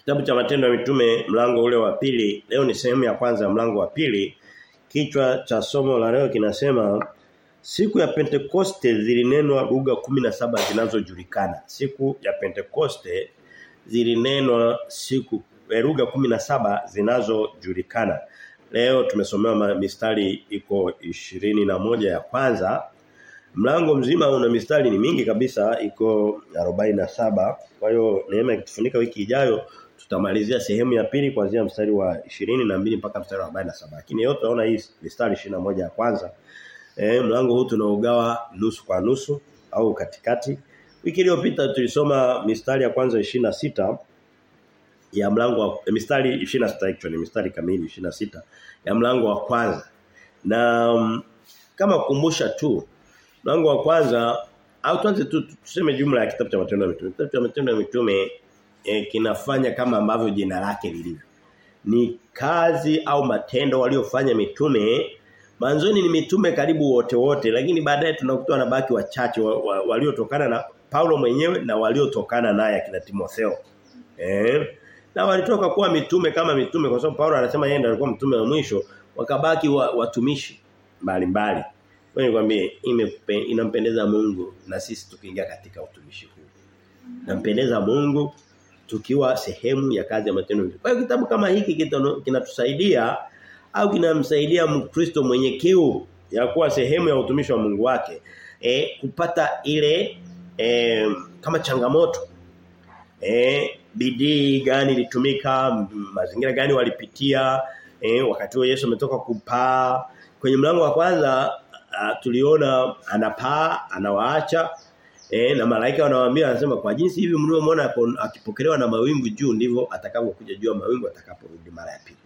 Kitabu cha Matendo ya Mitume mlango ule wa pili. Leo ni sehemu ya kwanza ya mlango wa pili. Kichwa cha somo la leo kinasema siku ya Pentekoste zilinenwa lugha 17 zinazojulikana. Siku ya Pentekoste zilinenwa siku lugha 17 zinazojulikana. Leo tumesomewa mistari iko ishirini na moja ya kwanza. Mlango mzima una mistari ni mingi kabisa iko 47. Kwa hiyo neema ikitufunika wiki ijayo tutamalizia sehemu ya pili kuanzia mstari wa 22 mpaka mstari wa 47. Lakini yote tunaona hii mstari 21 ya kwanza. Eh mlango huu tunaugawa nusu kwa nusu au katikati. Wiki iliyopita tulisoma mistari ya kwanza 26 ya mlango wa mistari 26 actually mistari kamili 26 ya mlango wa kwanza. Na um, kama kukumbusha tu mlango wa kwanza au tuanze tu tuseme jumla ya kitabu cha matendo ya mitume. Kitabu cha matendo ya mitume e, kinafanya kama ambavyo jina lake lilivyo. Ni kazi au matendo waliofanya mitume Manzoni ni mitume karibu wote wote lakini baadaye tunakuta wanabaki wachache wa, wa, waliotokana na Paulo mwenyewe na waliotokana naye akina Timotheo. Eh? Na walitoka kuwa mitume kama mitume kwa sababu Paulo anasema yeye ndiye alikuwa mtume wa mwisho wakabaki wa, watumishi mbalimbali. Hiyo nikwambie inampendeza Mungu na sisi tukiingia katika utumishi huu. Nampendeza Mungu tukiwa sehemu ya kazi ya matendo. Kwa hiyo kitabu kama hiki kinatusaidia au kinamsaidia Mkristo mwenye kiu ya kuwa sehemu ya utumishi wa Mungu wake e, kupata ile e, kama changamoto. E, bidii gani ilitumika mazingira gani walipitia e, wakati huo Yesu ametoka kupaa. Kwenye mlango wa kwanza a, tuliona anapaa anawaacha E, na malaika wanawaambia anasema kwa jinsi hivi mliomwona akipokelewa na mawingu juu ndivyo atakavyokuja juu mawingu atakaporudi mara ya pili.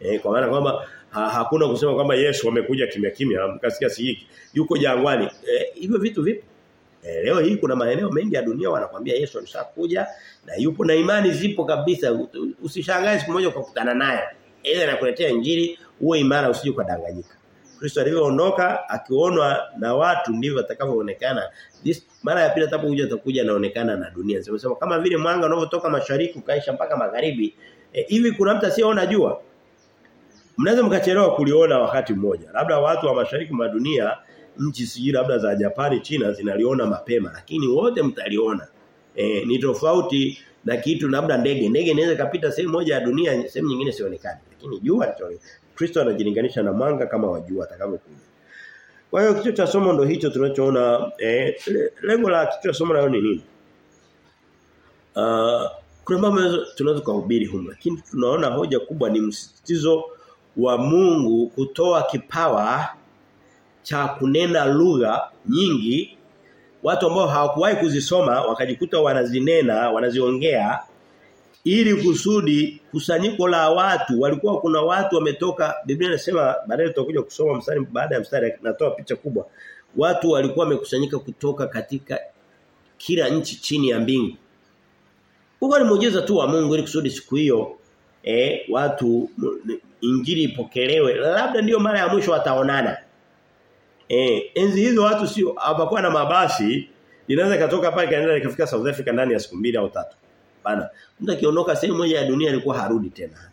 Eh kwa maana kwamba ha, hakuna kusema kwamba Yesu amekuja kimya kimya mkasikia si hiki. Yuko jangwani. Eh, hivyo vitu vipo. Eh, leo hii kuna maeneo mengi ya dunia wanakwambia Yesu alishakuja na yupo na imani zipo kabisa. Usishangae siku moja ukakutana naye. Ile anakuletea injili uwe imara usije ukadanganyika. Kristo alivyoondoka akionwa na watu ndivyo atakavyoonekana. Mara ya pili atakapokuja atakuja anaonekana na dunia. Sema kama vile mwanga unavyotoka mashariki ukaisha mpaka magharibi. E, hivi kuna mtu asiyeona jua? Mnaweza mkachelewa kuliona wakati mmoja. Labda watu wa mashariki mwa dunia nchi sijui labda za Japani, China zinaliona mapema lakini wote mtaliona. E, ni tofauti na kitu labda ndege. Ndege inaweza kapita sehemu moja ya dunia, sehemu nyingine sionekane. Lakini jua Kristo anajilinganisha na mwanga kama wajua atakavyokuja. Kwa hiyo kichwa cha somo ndo hicho tunachoona eh, lengo la kichwa somo leo ni nini? Uh, kuna mambo tunaweza kuhubiri humu lakini tunaona hoja kubwa ni msisitizo wa Mungu kutoa kipawa cha kunena lugha nyingi watu ambao hawakuwahi kuzisoma wakajikuta wanazinena wanaziongea ili kusudi kusanyiko la watu walikuwa kuna watu wametoka Biblia inasema baadaye tutakuja kusoma mstari baada ya mstari natoa picha kubwa. Watu walikuwa wamekusanyika kutoka katika kila nchi chini ya mbingu. Huko ni muujiza tu wa Mungu ili kusudi siku hiyo eh watu injili ipokelewe. Labda ndiyo mara ya mwisho wataonana. Eh enzi hizo watu sio hapakuwa na mabasi inaweza katoka pale kaenda likafika South Africa ndani ya siku mbili au tatu bana mtu akiondoka sehemu moja ya dunia alikuwa harudi tena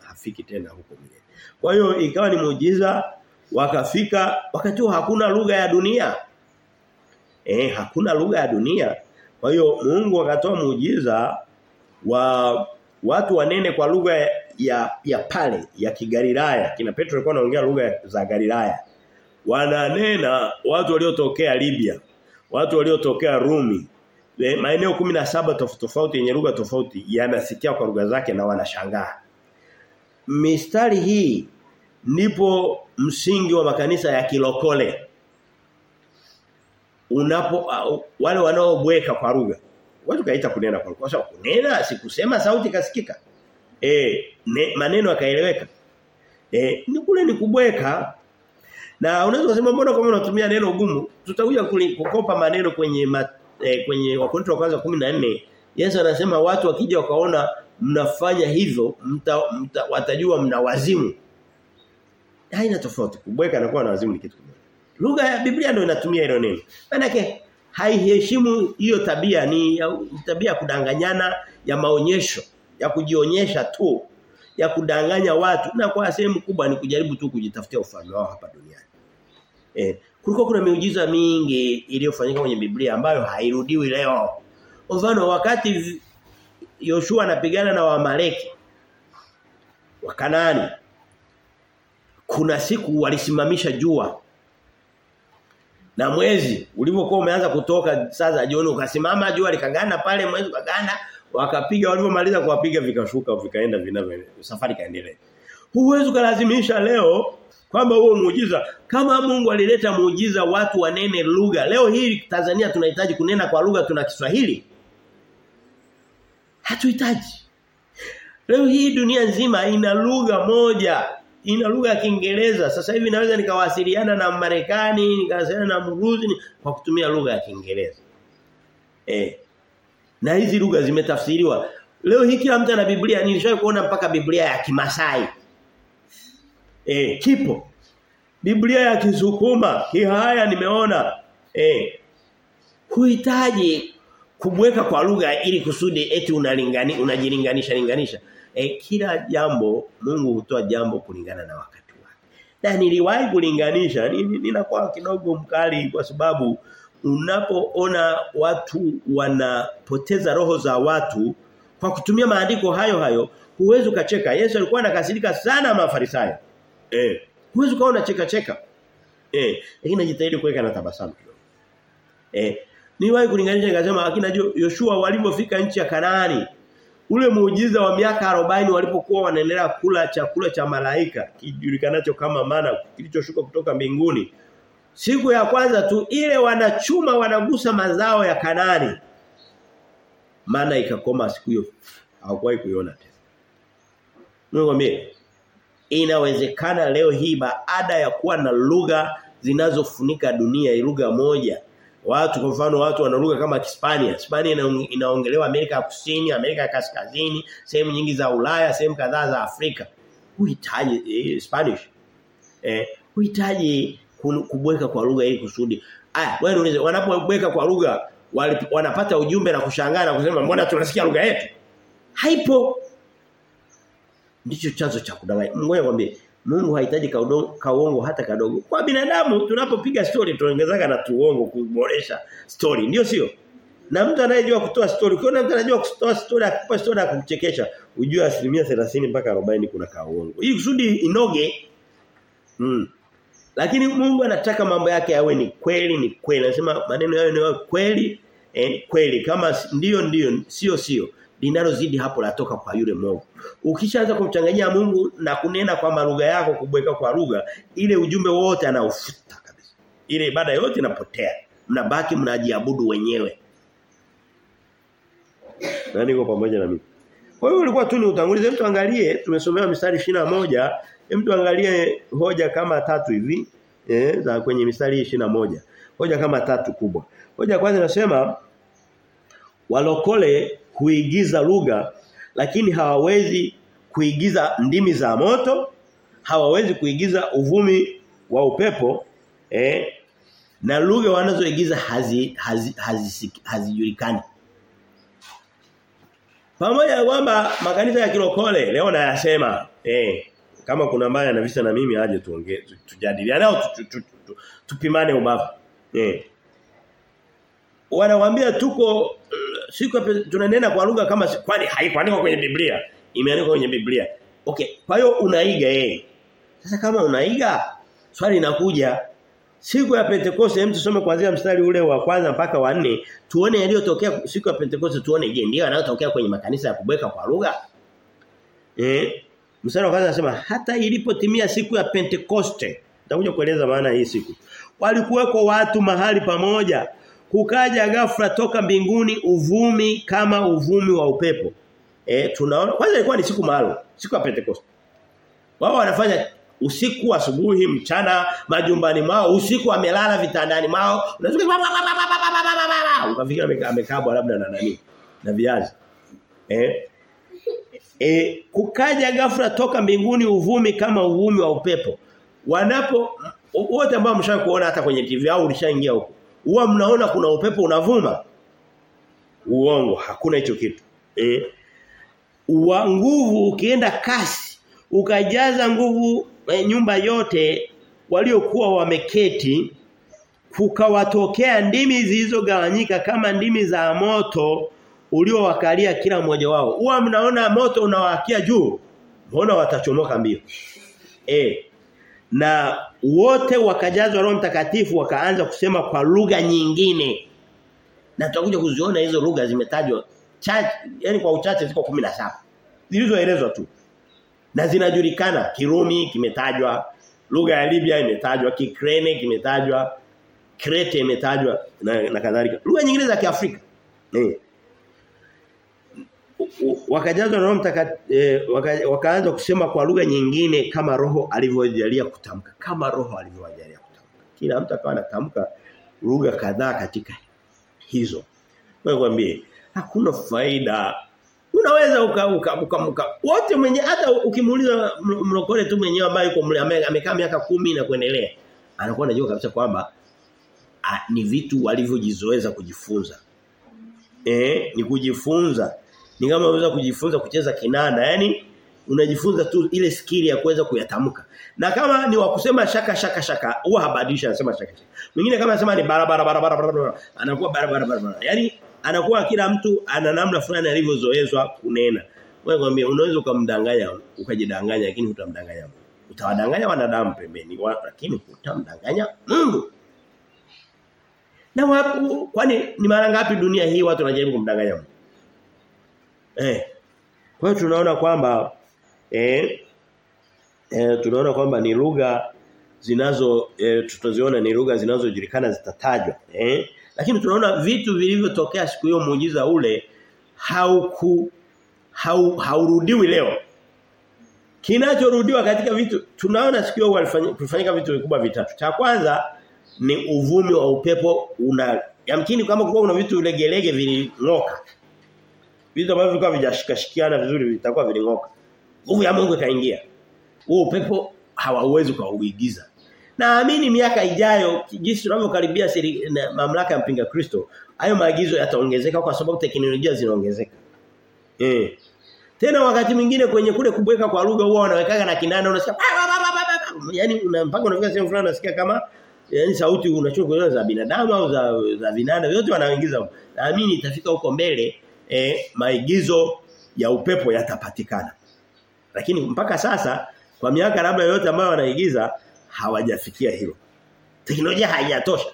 hafiki tena huko mbele kwa hiyo ikawa ni muujiza wakafika wakati huo hakuna lugha ya dunia eh hakuna lugha ya dunia kwa hiyo Mungu akatoa muujiza wa watu wanene kwa lugha ya ya pale ya Kigalilaya. Kina Petro alikuwa anaongea lugha za Galilaya. Wananena watu waliotokea Libya, watu waliotokea Rumi. E, maeneo 17 tofauti tofauti yenye lugha tofauti yanasikia kwa lugha zake na wanashangaa. Mistari hii nipo msingi wa makanisa ya kilokole. Unapo uh, wale wanaobweka kwa lugha. Watu kaita kunena kwa lugha. Kunena sikusema sauti kasikika eh ne, maneno yakaeleweka. Eh ni kule ni kubweka. Na unaweza kusema mbona kama unatumia neno gumu tutakuja kukopa maneno kwenye ma, eh, kwenye wakorintho wa kwanza 14 Yesu anasema watu wakija wakaona mnafanya hivyo mta, mta, watajua mna wazimu haina tofauti kubweka na kuwa na wazimu ni kitu kimoja Lugha ya Biblia ndio inatumia hilo neno. Maana haiheshimu hiyo tabia ni tabia ya kudanganyana ya maonyesho. ya kujionyesha tu, ya kudanganya watu na kwa sehemu kubwa ni kujaribu tu kujitafutia ufalme wao hapa duniani. Eh, kulikuwa kuna miujiza mingi iliyofanyika kwenye Biblia ambayo hairudiwi leo. Mfano wakati Yoshua anapigana na Waamaleki wa Kanaani kuna siku walisimamisha jua. Na mwezi ulivyokuwa umeanza kutoka saa za jioni ukasimama jua likaganda pale mwezi ukaganda wakapiga. Walipomaliza kuwapiga vikashuka vikaenda vinavyo safari kaendelea huwezi kulazimisha leo kwamba huo muujiza kama Mungu alileta muujiza watu wanene lugha leo hii Tanzania tunahitaji kunena kwa lugha tuna Kiswahili hatuhitaji leo hii dunia nzima ina lugha moja ina lugha ya Kiingereza. Sasa hivi naweza nikawasiliana na Marekani, nikawasiliana na Mrusi kwa kutumia lugha ya Kiingereza. Eh. Na hizi lugha zimetafsiriwa. Leo hii kila mtu ana Biblia, nilishawahi kuona mpaka Biblia ya Kimasai. Eh, kipo. Biblia ya Kisukuma, Kihaya nimeona. Eh. Huhitaji kubweka kwa lugha ili kusudi eti unalingani unajilinganisha linganisha. E, kila jambo Mungu hutoa jambo kulingana na wakati wake. Na niliwahi kulinganisha ninakuwa kidogo mkali kwa sababu unapoona watu wanapoteza roho za watu kwa kutumia maandiko hayo hayo huwezi ukacheka. Yesu alikuwa anakasirika sana mafarisayo. Eh, huwezi ukawa cheka cheka. Eh, lakini najitahidi kuweka na tabasamu kidogo. Eh, niwahi kulinganisha nikasema akina Yoshua walipofika nchi ya Kanaani ule muujiza wa miaka 40 walipokuwa wanaendelea kula chakula cha malaika kijulikanacho kama mana kilichoshuka kutoka mbinguni siku ya kwanza tu ile wanachuma wanagusa mazao ya Kanani mana ikakoma siku hiyo. Hawakuwahi kuiona tena. Mwambie inawezekana leo hii baada ya kuwa na lugha zinazofunika dunia lugha moja Watu kwa mfano watu wana lugha kama Kispania Hispania inaongelewa Amerika ya Kusini, Amerika ya Kaskazini, sehemu nyingi za Ulaya, sehemu kadhaa za Afrika. Huhitaji eh, Spanish. Eh, huhitaji kubweka kwa lugha ili kusudi. Aya, wewe unaweza wanapobweka kwa lugha wanapata ujumbe na kushangaa na kusema mbona tunasikia lugha yetu? Haipo. Ndicho chanzo cha kudanganya. Ngoja nikwambie, Mungu hahitaji kauongo hata kadogo. Kwa binadamu tunapopiga story tunaongezaka na tuongo kuboresha story. Ndio sio? Na mtu anayejua kutoa story, ukiona mtu anajua kutoa story akupa story akuchekesha, ujue asilimia 30 mpaka 40 kuna kaongo. Hii kusudi inoge. Mm. Lakini Mungu anataka mambo yake yawe ni kweli ni kweli. Anasema maneno yawe ni kweli eh, kweli kama ndio ndio sio sio linalozidi hapo latoka kwa yule Mungu. Ukishaanza kumchanganyia Mungu na kunena kwa lugha yako kubweka kwa lugha, ile ujumbe wote anaufuta kabisa. Ile ibada yote inapotea. Mnabaki mnajiabudu wenyewe. Nani yuko pamoja na mimi. Kwa hiyo ulikuwa tu ni utangulize mtu angalie tumesomea mistari moja mtu angalie hoja kama tatu hivi eh za kwenye mistari moja Hoja kama tatu kubwa. Hoja kwanza nasema walokole huigiza lugha lakini hawawezi kuigiza ndimi za moto hawawezi kuigiza uvumi wa upepo eh na lugha wanazoigiza hazi hazijulikani hazi, hazi pamoja na kwamba makanisa ya kilokole leo nayasema eh kama kuna mbaya na visa na mimi aje tuongee tujadiliane au tupimane ubavu eh. Wanawaambia tuko siku tunanena kwa lugha kama kwani haikuandikwa kwenye Biblia. Imeandikwa kwenye Biblia. Okay kwa hiyo unaiga yeye. Sasa kama unaiga swali linakuja siku ya Pentekoste hem tusome kuanzia mstari ule wa kwanza mpaka wa nne tuone yaliyotokea siku ya Pentekoste tuone je ndio yanayotokea kwenye makanisa ya kubweka kwa lugha? Eh mstari wa kwanza anasema hata ilipotimia siku ya Pentekoste nitakuja kueleza maana hii siku walikuweko watu mahali pamoja kukaja ghafla toka mbinguni uvumi kama uvumi wa upepo. Eh tunaona kwanza ilikuwa ni siku maalum, siku ya Pentecost. Wao wanafanya usiku asubuhi mchana majumbani mao usiku amelala vitandani mao unafikiri amekabwa labda na nani na viazi. Eh? E, kukaja ghafla toka mbinguni uvumi kama uvumi wa upepo. Wanapo wote ambao mshakuona hata kwenye TV au ulishaingia huko huwa mnaona kuna upepo unavuma uongo hakuna hicho kitu eh wa nguvu ukienda kasi ukajaza nguvu eh, nyumba yote waliokuwa wameketi kukawatokea ndimi zilizogawanyika kama ndimi za moto uliowakalia kila mmoja wao. Huwa mnaona moto unawakia juu. Mbona watachomoka mbio? Eh. Na wote wakajazwa Roho Mtakatifu wakaanza kusema kwa lugha nyingine. Na tutakuja kuziona hizo lugha zimetajwa chache, yani kwa uchache ziko 17. Zilizoelezwa tu. Na zinajulikana Kirumi kimetajwa, lugha ya Libya imetajwa, Kikrene kimetajwa, Krete imetajwa na, na kadhalika. Lugha nyingine za Kiafrika. Eh. Wakajazwa na Roho eh, waka, wakaanza kusema kwa lugha nyingine kama Roho alivyojalia kutamka, kama Roho alivyojalia kutamka. Kila mtu akawa anatamka lugha kadhaa katika hizo. Nakwambie hakuna faida. Unaweza uka, uka, uka, uka. wote mwenye hata ukimuuliza mrokole tu mwenyewe ambaye yuko amekaa miaka kumi na kuendelea anakuwa anajua kabisa kwamba ni vitu walivyojizoeza kujifunza. Eh, ni kujifunza. Ni kama unaweza kujifunza kucheza kinanda, yani unajifunza tu ile skili ya kuweza kuyatamka. Na kama ni wa kusema shaka shaka shaka, huwa habadilisha anasema shaka shaka. Mwingine kama anasema ni barabara barabara barabara, anakuwa barabara barabara. yani anakuwa kila mtu ana namna fulani alivyozoezwa kunena. Wewe kwambie unaweza ukamdanganya, ukajidanganya lakini utamdanganya. Utawadanganya wanadamu pembeni, lakini utamdanganya Mungu. Na wapo kwani ni mara ngapi dunia hii watu wanajaribu kumdanganya Mungu? Eh. Kwa hiyo tunaona kwamba eh, eh tunaona kwamba ni lugha zinazo eh, tutaziona ni lugha zinazojulikana zitatajwa eh. Lakini tunaona vitu vilivyotokea siku hiyo muujiza ule hauku hau, haurudiwi leo. Kinachorudiwa katika vitu tunaona siku hiyo walifanyika vitu vikubwa vitatu. Cha kwanza ni uvumi wa upepo una yamkini kama kulikuwa kuna vitu legelege vilingoka vitu ambavyo vilikuwa vijashikashikiana vizuri vitakuwa vilingoka. Nguvu ya Mungu ikaingia. Huo upepo hawauwezi kuuigiza naamini miaka ijayo jinsi tunavyokaribia mamlaka ya mpinga Kristo hayo maagizo yataongezeka kwa sababu teknolojia zinaongezeka. Eh. Tena wakati mwingine kwenye kule kubweka kwa lugha huwa wanawekaga na kinanda unasikia yani mpaka unafika sehemu fulani unasikia kama yani sauti unachokuelewa za binadamu au za za vinanda vyote wanaingiza naamini itafika huko mbele eh, maigizo ya upepo yatapatikana. Lakini mpaka sasa kwa miaka labda yote ambayo wanaigiza hawajafikia hilo. Teknolojia haijatosha.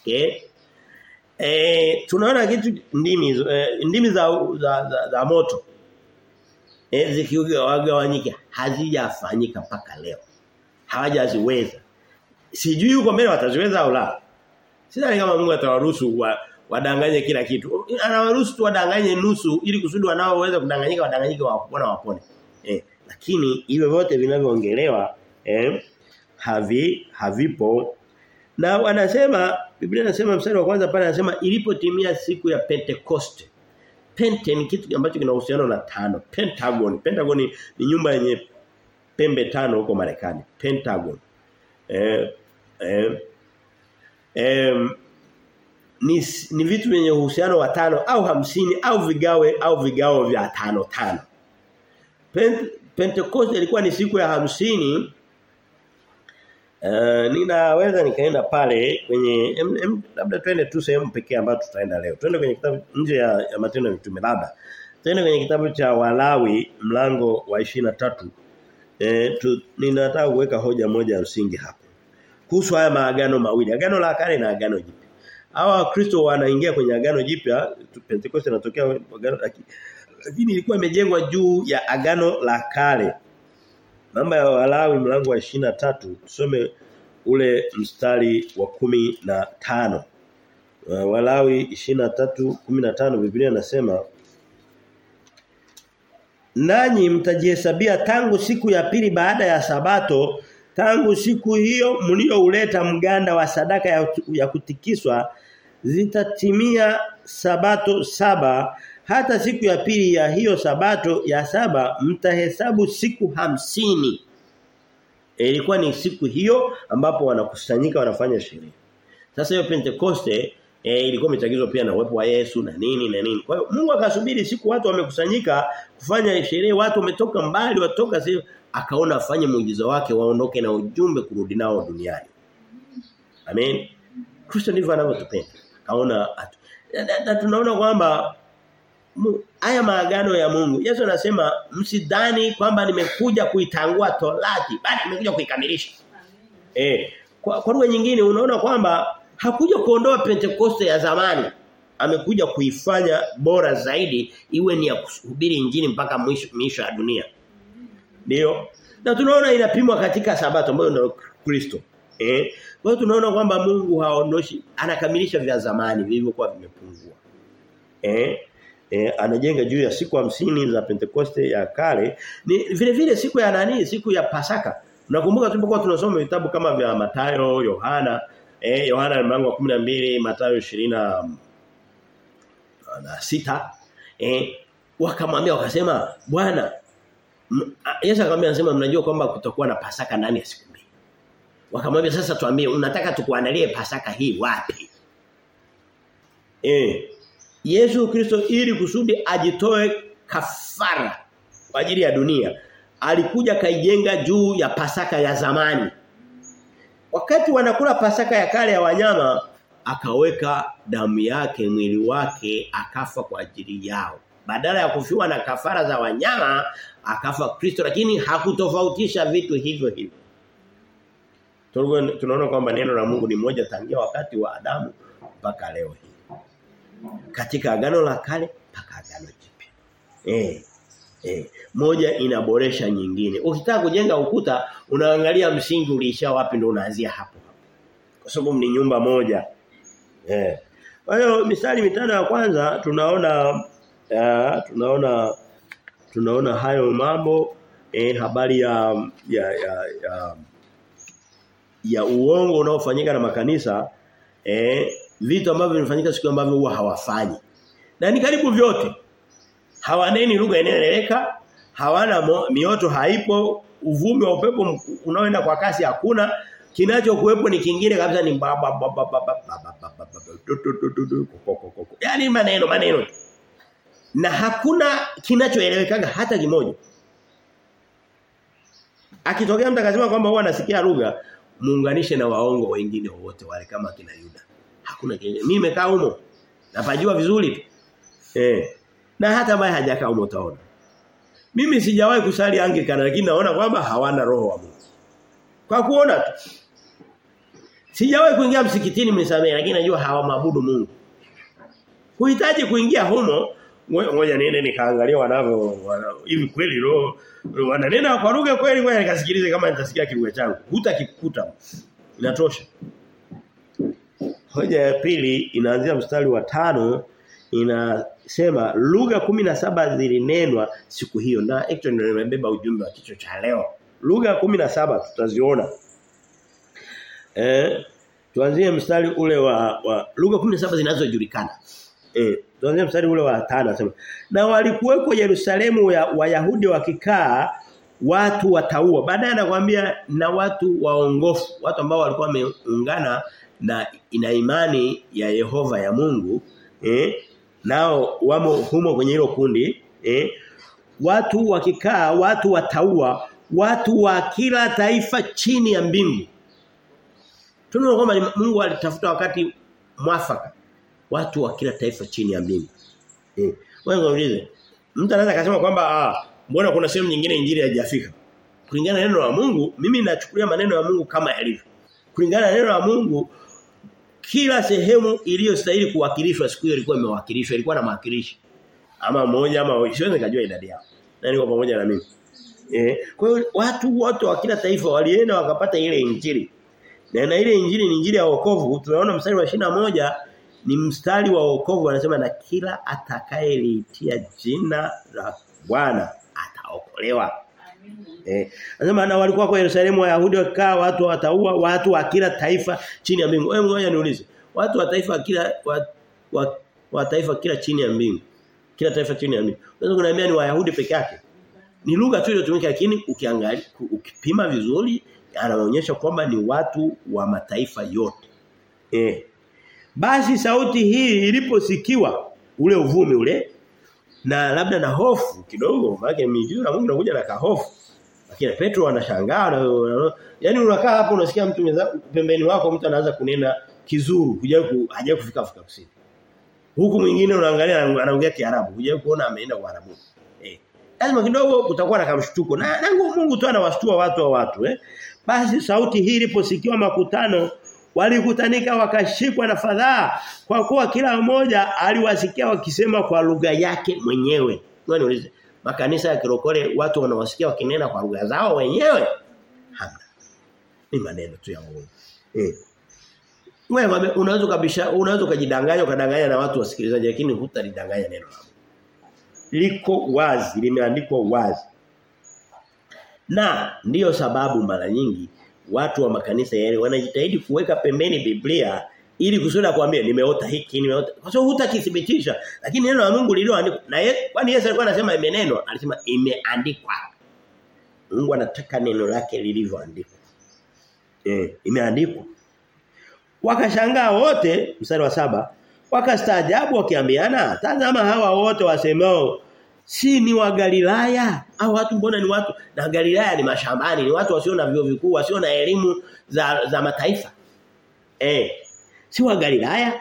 Okay? E, tunaona kitu ndimi e, ndimi za za, za, za moto E, zikiwagawanyika hazijafanyika mpaka leo. Hawajaziweza. Sijui huko mbele wataziweza au la. Sidhani kama Mungu atawaruhusu wa, wadanganye kila kitu. Anawaruhusu tu wadanganye nusu ili kusudi wanaoweza kudanganyika wadanganyike wapone wapone. Eh lakini hivyo vyote vinavyoongelewa eh havi havipo. Na wanasema Biblia inasema mstari wa kwanza pale anasema ilipotimia siku ya Pentecost Pente ni kitu ambacho kina uhusiano na tano. Pentagon. Pentagon ni, ni nyumba yenye pembe tano huko Marekani. Pentagon. Eh, eh, eh, ni, ni vitu vyenye uhusiano wa tano au hamsini au vigawe au vigao vya tano tano Pent, Pentecost ilikuwa ni siku ya hamsini Uh, ninaweza nikaenda pale kwenye em, em, labda twende tu sehemu pekee ambayo tutaenda leo. Twende kwenye kitabu nje ya, ya matendo ya mitume labda. Twende kwenye kitabu cha Walawi mlango wa 23. Eh tu, ninataka kuweka hoja moja ya msingi hapa. Kuhusu haya maagano mawili, agano la kale na agano jipya. Hawa Wakristo wanaingia kwenye agano jipya, Pentecost inatokea agano lakini ilikuwa imejengwa juu ya agano la kale. Namba ya Walawi mlango wa 23 tusome ule mstari wa kumi na tano Walawi 23:15 Biblia inasema Nanyi mtajihesabia tangu siku ya pili baada ya sabato tangu siku hiyo mliouleta mganda wa sadaka ya, ya kutikiswa zitatimia sabato saba. Hata siku ya pili ya hiyo sabato ya saba mtahesabu siku hamsini. Ilikuwa ni siku hiyo ambapo wanakusanyika wanafanya sherehe. Sasa hiyo pentekoste E, ilikuwa imetagizwa pia na uwepo wa Yesu na nini na nini. Kwa hiyo Mungu akasubiri siku watu wamekusanyika kufanya sherehe, watu wametoka mbali, watoka akaona afanye muujiza wake waondoke na ujumbe kurudi nao duniani. Amen. Kristo ndivyo anavyotupenda. Kaona na tunaona kwamba haya maagano ya Mungu. Yesu anasema msidhani kwamba nimekuja kuitangua Torati, bali nimekuja kuikamilisha. Eh, kwa, kwa lugha nyingine unaona kwamba hakuja kuondoa Pentekoste ya zamani. Amekuja kuifanya bora zaidi iwe ni ya kuhubiri injili mpaka mwisho mwisho ya dunia. Ndio. Na tunaona inapimwa katika sabato ambayo ndio Kristo. Eh? Kwa hiyo tunaona kwamba Mungu haondoshi, anakamilisha vya zamani vilivyokuwa vimepungua. Eh? E, anajenga juu ya siku hamsini za Pentekoste ya kale ni vile vile siku ya nani siku ya Pasaka Nakumbuka tulipokuwa tunasoma vitabu kama vya Mathayo, Yohana, eh Yohana mlango wa 12, Mathayo 20 na sita eh wakamwambia wakasema Bwana Yesu akamwambia anasema mnajua kwamba kutakuwa na Pasaka ndani ya siku mbili. Wakamwambia sasa tuambie unataka tukuandalie Pasaka hii wapi? Eh Yesu Kristo ili kusudi ajitoe kafara kwa ajili ya dunia alikuja kaijenga juu ya pasaka ya zamani. Wakati wanakula pasaka ya kale ya wanyama akaweka damu yake mwili wake akafa kwa ajili yao. Badala ya kufiwa na kafara za wanyama akafa Kristo lakini hakutofautisha vitu hivyo hivyo. Tunaona kwamba neno la Mungu ni moja tangia wakati wa Adamu mpaka leo hii. Katika agano la kale mpaka agano jipya. Eh. Eh, moja inaboresha nyingine. Ukitaka kujenga ukuta unaangalia msingi uliisha wapi ndio unaanzia hapo. Kwa sababu ni nyumba moja. Eh. Kwa hiyo mistari mitano ya kwanza tunaona ya, tunaona tunaona hayo mambo eh, habari ya ya ya, ya ya uongo unaofanyika na makanisa eh, vitu ambavyo vinafanyika siku ambavyo huwa hawafanyi. Na ni karibu vyote hawaneni lugha inayoeleweka, hawana mo, mioto haipo, uvumi wa upepo unaoenda kwa kasi hakuna, kinachokuwepo ni kingine kabisa ni baba baba baba Yaani maneno maneno. Na hakuna kinachoelewekaga hata kimoja. Akitokea mtu akasema kwamba huwa anasikia lugha, muunganishe na waongo wengine wote wale kama kina Yuda. Hakuna kingine. Mimi nimekaa humo. Napajua vizuri. Eh na hata ambaye hajakaa humo utaona. Mimi sijawahi kusali Anglican lakini naona kwamba hawana roho wa Mungu. Kwa kuona tu. Sijawahi kuingia msikitini mnisamee lakini najua hawamwabudu Mungu. Kuhitaji kuingia humo ngoja niende nikaangalia wanavyo hivi kweli roho wananena kwa lugha kweli ngoja nikasikilize kama nitasikia kilugha changu. Hutakikuta. Inatosha. Hoja ya pili inaanzia mstari wa tano inasema lugha saba zilinenwa siku hiyo na actually ndio nimebeba ujumbe wa kichwa cha leo. Lugha saba tutaziona. Eh tuanzie mstari ule wa, wa lugha saba zinazojulikana. Eh tuanze mstari ule wa 5 anasema na walikuweko Yerusalemu ya Wayahudi wakikaa watu wataua. Baadaye anakuambia na watu waongofu, watu ambao walikuwa wameungana na ina imani ya Yehova ya Mungu eh nao wamo humo kwenye hilo kundi eh. Watu wakikaa watu wataua watu wa kila taifa chini ya mbingu. Tunaona kwamba Mungu alitafuta wakati mwafaka watu wa kila taifa chini ya mbingu. Eh wewe ngaulize mtu anaweza kusema kwamba ah mbona kuna sehemu nyingine injili haijafika? Kulingana na neno la Mungu mimi nachukulia maneno ya Mungu kama yalivyo. Kulingana na neno la Mungu kila sehemu iliyostahili kuwakilishwa siku hiyo ilikuwa imewakilishwa ilikuwa na mwakilishi. Ama mmoja ama siwezi kujua idadi yao. Na niko pamoja na mimi. Eh kwa hiyo watu wote wa kila taifa walienda wakapata ile injili. Na, na ile injili ni injili ya wokovu. Tunaona mstari wa moja ni mstari wa wokovu anasema na kila atakayeliitia jina la Bwana ataokolewa Eh, anasema na walikuwa kwa Yerusalemu Wayahudi wakaa watu wataua watu wa kila taifa chini ya mbingu. Wewe ngoja niulize. Watu wa taifa kila wa, wa, wa taifa kila chini ya mbingu. Kila taifa chini ya mbingu. Unaweza kuniambia ni Wayahudi peke yake. Ni lugha tu iliyotumika lakini ukiangalia ukipima vizuri anaonyesha kwamba ni watu wa mataifa yote. Eh. Basi sauti hii iliposikiwa ule uvumi ule na labda na hofu kidogo maana miujiza na Mungu inakuja na kahofu. Lakini Petro anashangaa na, yaani unakaa hapo unasikia mtu pembeni wako mtu anaanza kunena kizuru kuja ku, haja kufika Afrika Kusini. Huku mwingine unaangalia anaongea Kiarabu, huja kuona ameenda kwa Arabu. Eh. Lazima kidogo kutakuwa na kamshtuko. Na, na Mungu tu anawashtua watu wa watu eh. Basi sauti hii iliposikiwa makutano walikutanika wakashikwa na fadhaa kwa kuwa kila mmoja aliwasikia wakisema kwa lugha yake mwenyewe. Ngoja makanisa ya kirokole watu wanawasikia wakinena kwa lugha zao wenyewe? Hamna. Ni maneno tu ya Mungu. Eh. Wewe unaweza kabisha unaweza kujidanganya ukadanganya na watu wasikilizaji lakini hutalidanganya neno la Liko wazi, limeandikwa wazi. Na ndiyo sababu mara nyingi watu wa makanisa yale wanajitahidi kuweka pembeni Biblia ili kusudi kuambia nimeota hiki nimeota kwa sababu hutakithibitisha. Lakini neno la Mungu lililoandikwa na ye, kwani Yesu alikuwa anasema imenenwa? Alisema imeandikwa. Mungu anataka neno lake lilivyoandikwa. Eh imeandikwa. Wakashangaa wote mstari wa saba wakastaajabu wakiambiana tazama hawa wote wasemao si ni wa Galilaya? Au watu mbona ni watu na Galilaya ni mashambani ni watu wasio na vio vikuu wasio na elimu za za mataifa. Eh si wa Galilaya?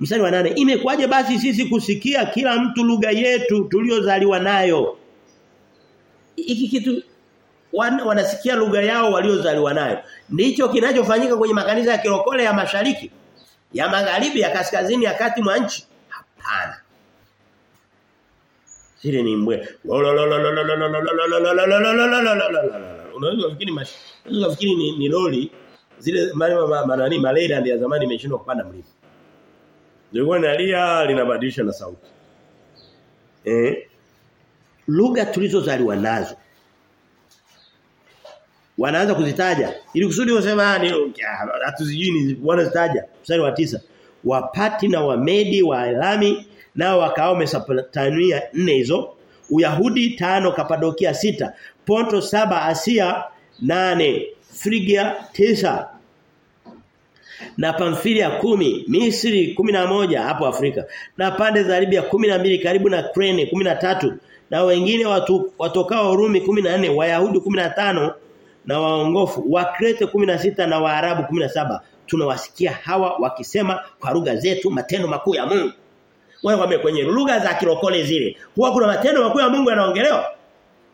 Mstari wa nane imekwaje basi sisi kusikia kila mtu lugha yetu tuliozaliwa nayo? Iki kitu wan, wanasikia lugha yao waliozaliwa nayo. Ndicho kinachofanyika kwenye makanisa ya kirokole ya mashariki ya magharibi ya kaskazini ya kati mwa nchi? Hapana zile ni mbwe unaweza kufikiri unaweza kufikiri ni, ni lori zile manani malaria ndio zamani imeshindwa kupanda mlima ndio nalia linabadilisha na sauti eh lugha tulizozaliwa nazo wanaanza kuzitaja ili kusudi wasema ni hatuzijui ni wanazitaja mstari wa tisa wapati na wamedi wa Elami nao wakao Mesopotamia nne hizo Uyahudi tano Kapadokia sita Ponto saba Asia nane Frigia tisa na Pamfilia kumi Misri kumi na moja hapo Afrika na pande za Libya kumi na mbili karibu na Krene kumi na tatu na wengine watu watokao Rumi 14 Wayahudi 15 na tano na waongofu Wakrete 16 na Waarabu 17 tunawasikia hawa wakisema kwa lugha zetu matendo makuu ya Mungu wewe wame kwenye lugha za kirokole zile huwa kuna matendo makuu ya Mungu yanaongelewa?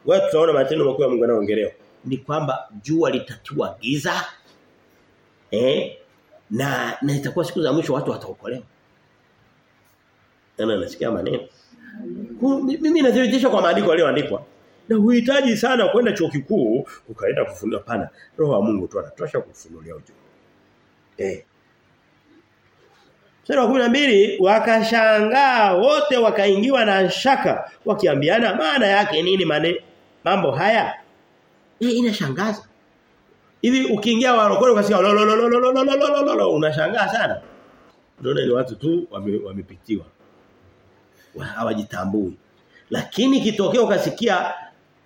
Wewe tutaona matendo makuu ya Mungu yanaongelewa. Ni kwamba jua litatua giza eh na na itakuwa siku za mwisho watu wataokolewa. Ana nasikia maneno. Mimi nadhibitisha kwa maandiko yaliyoandikwa. Na huhitaji sana kwenda chuo kikuu ukaenda kufundisha pana roho wa Mungu tu anatosha kufunulia ujumbe. Eh Sura ya mbili wakashangaa wote wakaingiwa na shaka wakiambiana maana yake nini mane mambo haya? Eh inashangaza. Hivi ukiingia warokole ukasikia lo lo lo lo lo lo lo lo unashangaa sana unaona ni watu tu wamepitiwa hawajitambui lakini kitokeo ukasikia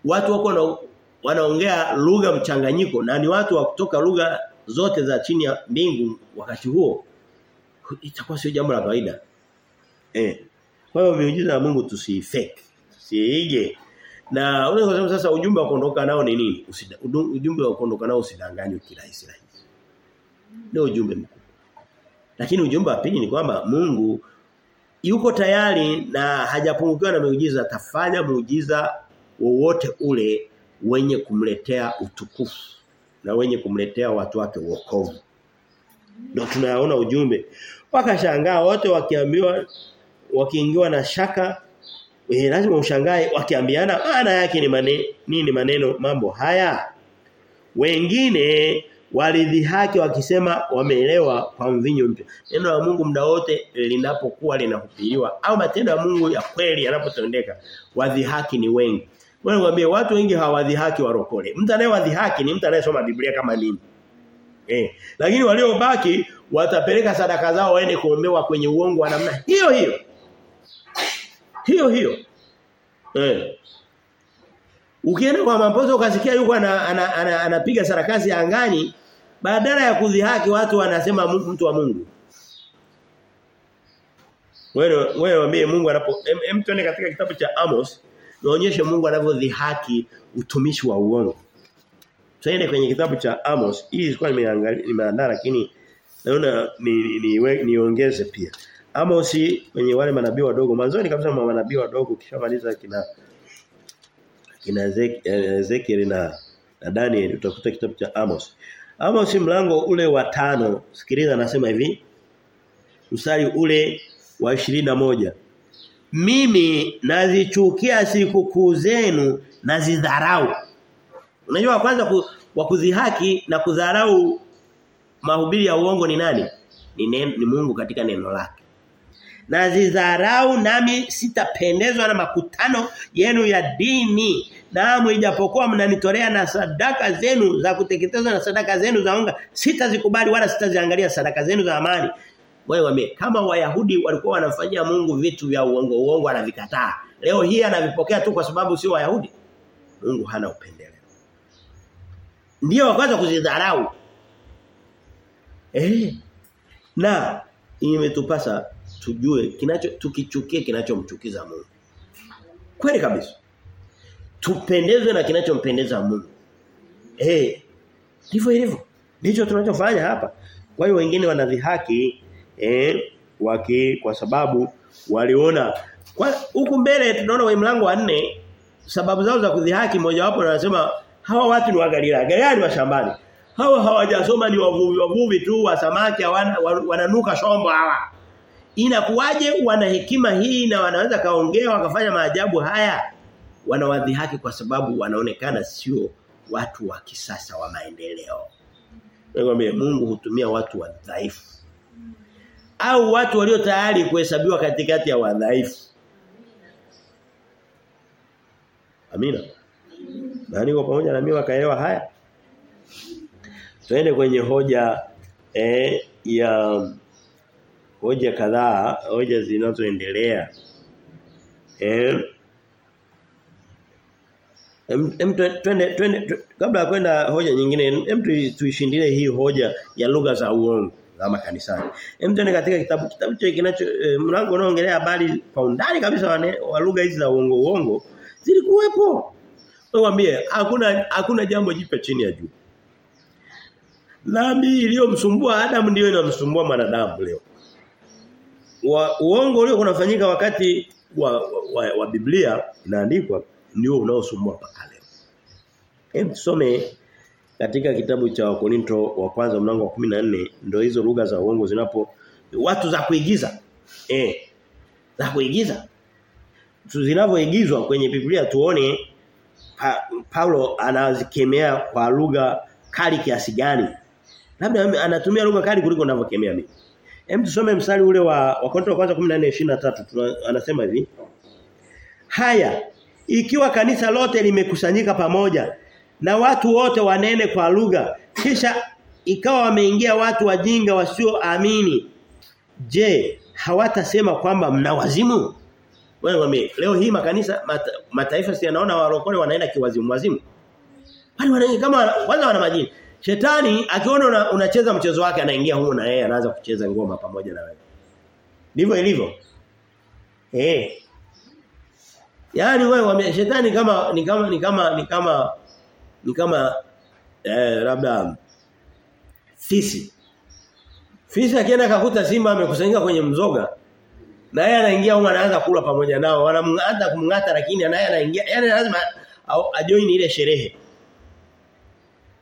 watu wako na wanaongea lugha mchanganyiko na ni watu wa kutoka lugha zote za chini ya mbingu wakati huo itakuwa sio jambo la kawaida. Eh. Kwa hiyo miujiza ya Mungu tusifake. Tusiige. Na unaweza sasa ujumbe wa kuondoka nao ni nini? Usida, ujumbe wa kuondoka nao usidanganywe kirahisi rahisi. Ndio ujumbe mkuu. Lakini ujumbe wa pili ni kwamba Mungu yuko tayari na hajapungukiwa na miujiza atafanya muujiza wowote ule wenye kumletea utukufu na wenye kumletea watu wake wokovu. Ndio tunaona ujumbe. Wakashangaa wote wakiambiwa wakiingiwa na shaka eh lazima ushangae wakiambiana maana yake ni mane, nini maneno mambo haya. Wengine walidhihaki wakisema wameelewa kwa mvinyo mpya. Neno la Mungu muda wote linapokuwa linahubiriwa au matendo ya Mungu ya kweli yanapotendeka wadhihaki ni wengi. Wewe mwambie watu wengi hawadhihaki warokole. Mtu anayewadhihaki ni mtu anayesoma Biblia kama nini. Eh, lakini waliobaki watapeleka sadaka zao waende kuombewa kwenye uongo wa namna hiyo hiyo. Hiyo hiyo. Eh. Ukienda kwa mambozo ukasikia yuko anapiga ana, ana, ana, sarakasi angani badala ya kudhihaki watu wanasema mtu wa Mungu. Wewe wewe waambie Mungu anapo hem katika kitabu cha Amos naonyeshe Mungu anavyodhihaki utumishi wa uongo. Tuende kwenye kitabu cha Amos. Hii ilikuwa nimeangalia nimeandaa lakini naona ni niongeze ni, ni pia. Amos kwenye wale manabii wadogo mwanzoni kabisa mwa manabii wadogo kishamaliza kina kina Ezekiel na na Daniel utakuta kitabu cha Amos. Amos mlango ule wa tano sikiliza anasema hivi. Mstari ule wa na moja Mimi nazichukia siku kuu zenu na zidharau. Unajua kwanza ku, wa kudhihaki na kudharau mahubiri ya uongo ni nani? Ni, ne, ni Mungu katika neno lake. Na zidharau nami sitapendezwa na makutano yenu ya dini. Naam ijapokuwa mnanitolea na sadaka zenu za kuteketezwa na sadaka zenu za unga, sitazikubali wala sitaziangalia sadaka zenu za amani. Wewe wame kama Wayahudi walikuwa wanamfanyia Mungu vitu vya uongo uongo anavikataa. Leo hii anavipokea tu kwa sababu sio Wayahudi. Mungu hana upendeleo. Ndio wa kwanza kuzidharau. Eh. Na imetupasa tujue kinacho tukichukie kinachomchukiza Mungu. Kweli kabisa. Tupendezwe na kinachompendeza Mungu. Eh. Ndivyo ilivyo. Ndicho tunachofanya hapa. Kwa hiyo wengine wanadhihaki eh waki kwa sababu waliona huku mbele tunaona wa mlango wa 4 sababu zao za kudhihaki mmoja wapo anasema hawa watu ni wa Galilaya. Ni mashambani. Hawa hawajasoma ni wavuvi wavuvi tu wa samaki wana, wananuka shombo hawa. Inakuwaje wana hekima hii na wanaweza kaongea wakafanya maajabu haya? Wanawadhihaki kwa sababu wanaonekana sio watu wa kisasa wa maendeleo. Nakwambia Mungu hutumia watu wadhaifu. Au watu walio tayari kuhesabiwa katikati ya wadhaifu. Amina. Na niko pamoja na mimi wakaelewa haya. Tuende kwenye hoja eh, ya hoja kadhaa, hoja zinazoendelea. Eh Em twende twende kabla ya kwenda hoja nyingine em tuishindile hii hoja ya lugha za uongo za makanisani. Em twende katika kitabu kitabu cha kinacho e, mlango unaoongelea habari kwa undani kabisa wa, wa lugha hizi za uongo uongo zilikuwepo. Mwambie hakuna hakuna jambo jipya chini ya juu. Dhambi iliyomsumbua Adam ndio inamsumbua mwanadamu leo. Wa, uongo ulio unafanyika wakati wa, wa, wa, wa Biblia inaandikwa ndio unaosumbua mpaka leo. Hem tusome katika kitabu cha Wakorinto wa kwanza mlango wa 14 ndio hizo lugha za uongo zinapo watu za kuigiza. Eh. Za kuigiza. Zinavyoigizwa kwenye Biblia tuone pa, Paulo anazikemea kwa lugha kali kiasi gani. Labda anatumia lugha kali kuliko ninavyokemea mimi. Hem tusome mstari ule wa Wakorintho wa kwanza 14:23 anasema hivi. Haya ikiwa kanisa lote limekusanyika pamoja na watu wote wanene kwa lugha kisha ikawa wameingia watu wajinga wasioamini je hawatasema kwamba mna wazimu wewe wame leo hii makanisa mata, mataifa si yanaona warokole wanaenda kiwazimu wazimu. Bali wanaingia kama kwanza wana majini. Shetani akiona una, unacheza mchezo wake anaingia huko na yeye anaanza kucheza ngoma pamoja na wewe. Ndivyo ilivyo. Eh. Yaani wewe wame, shetani kama ni kama ni kama ni kama ni kama eh labda fisi. Fisi akienda kakuta simba amekusanyika kwenye mzoga na yeye anaingia huko anaanza kula pamoja nao. Wanamngata kumngata lakini naye anaingia. Yaani lazima ajoin ile sherehe.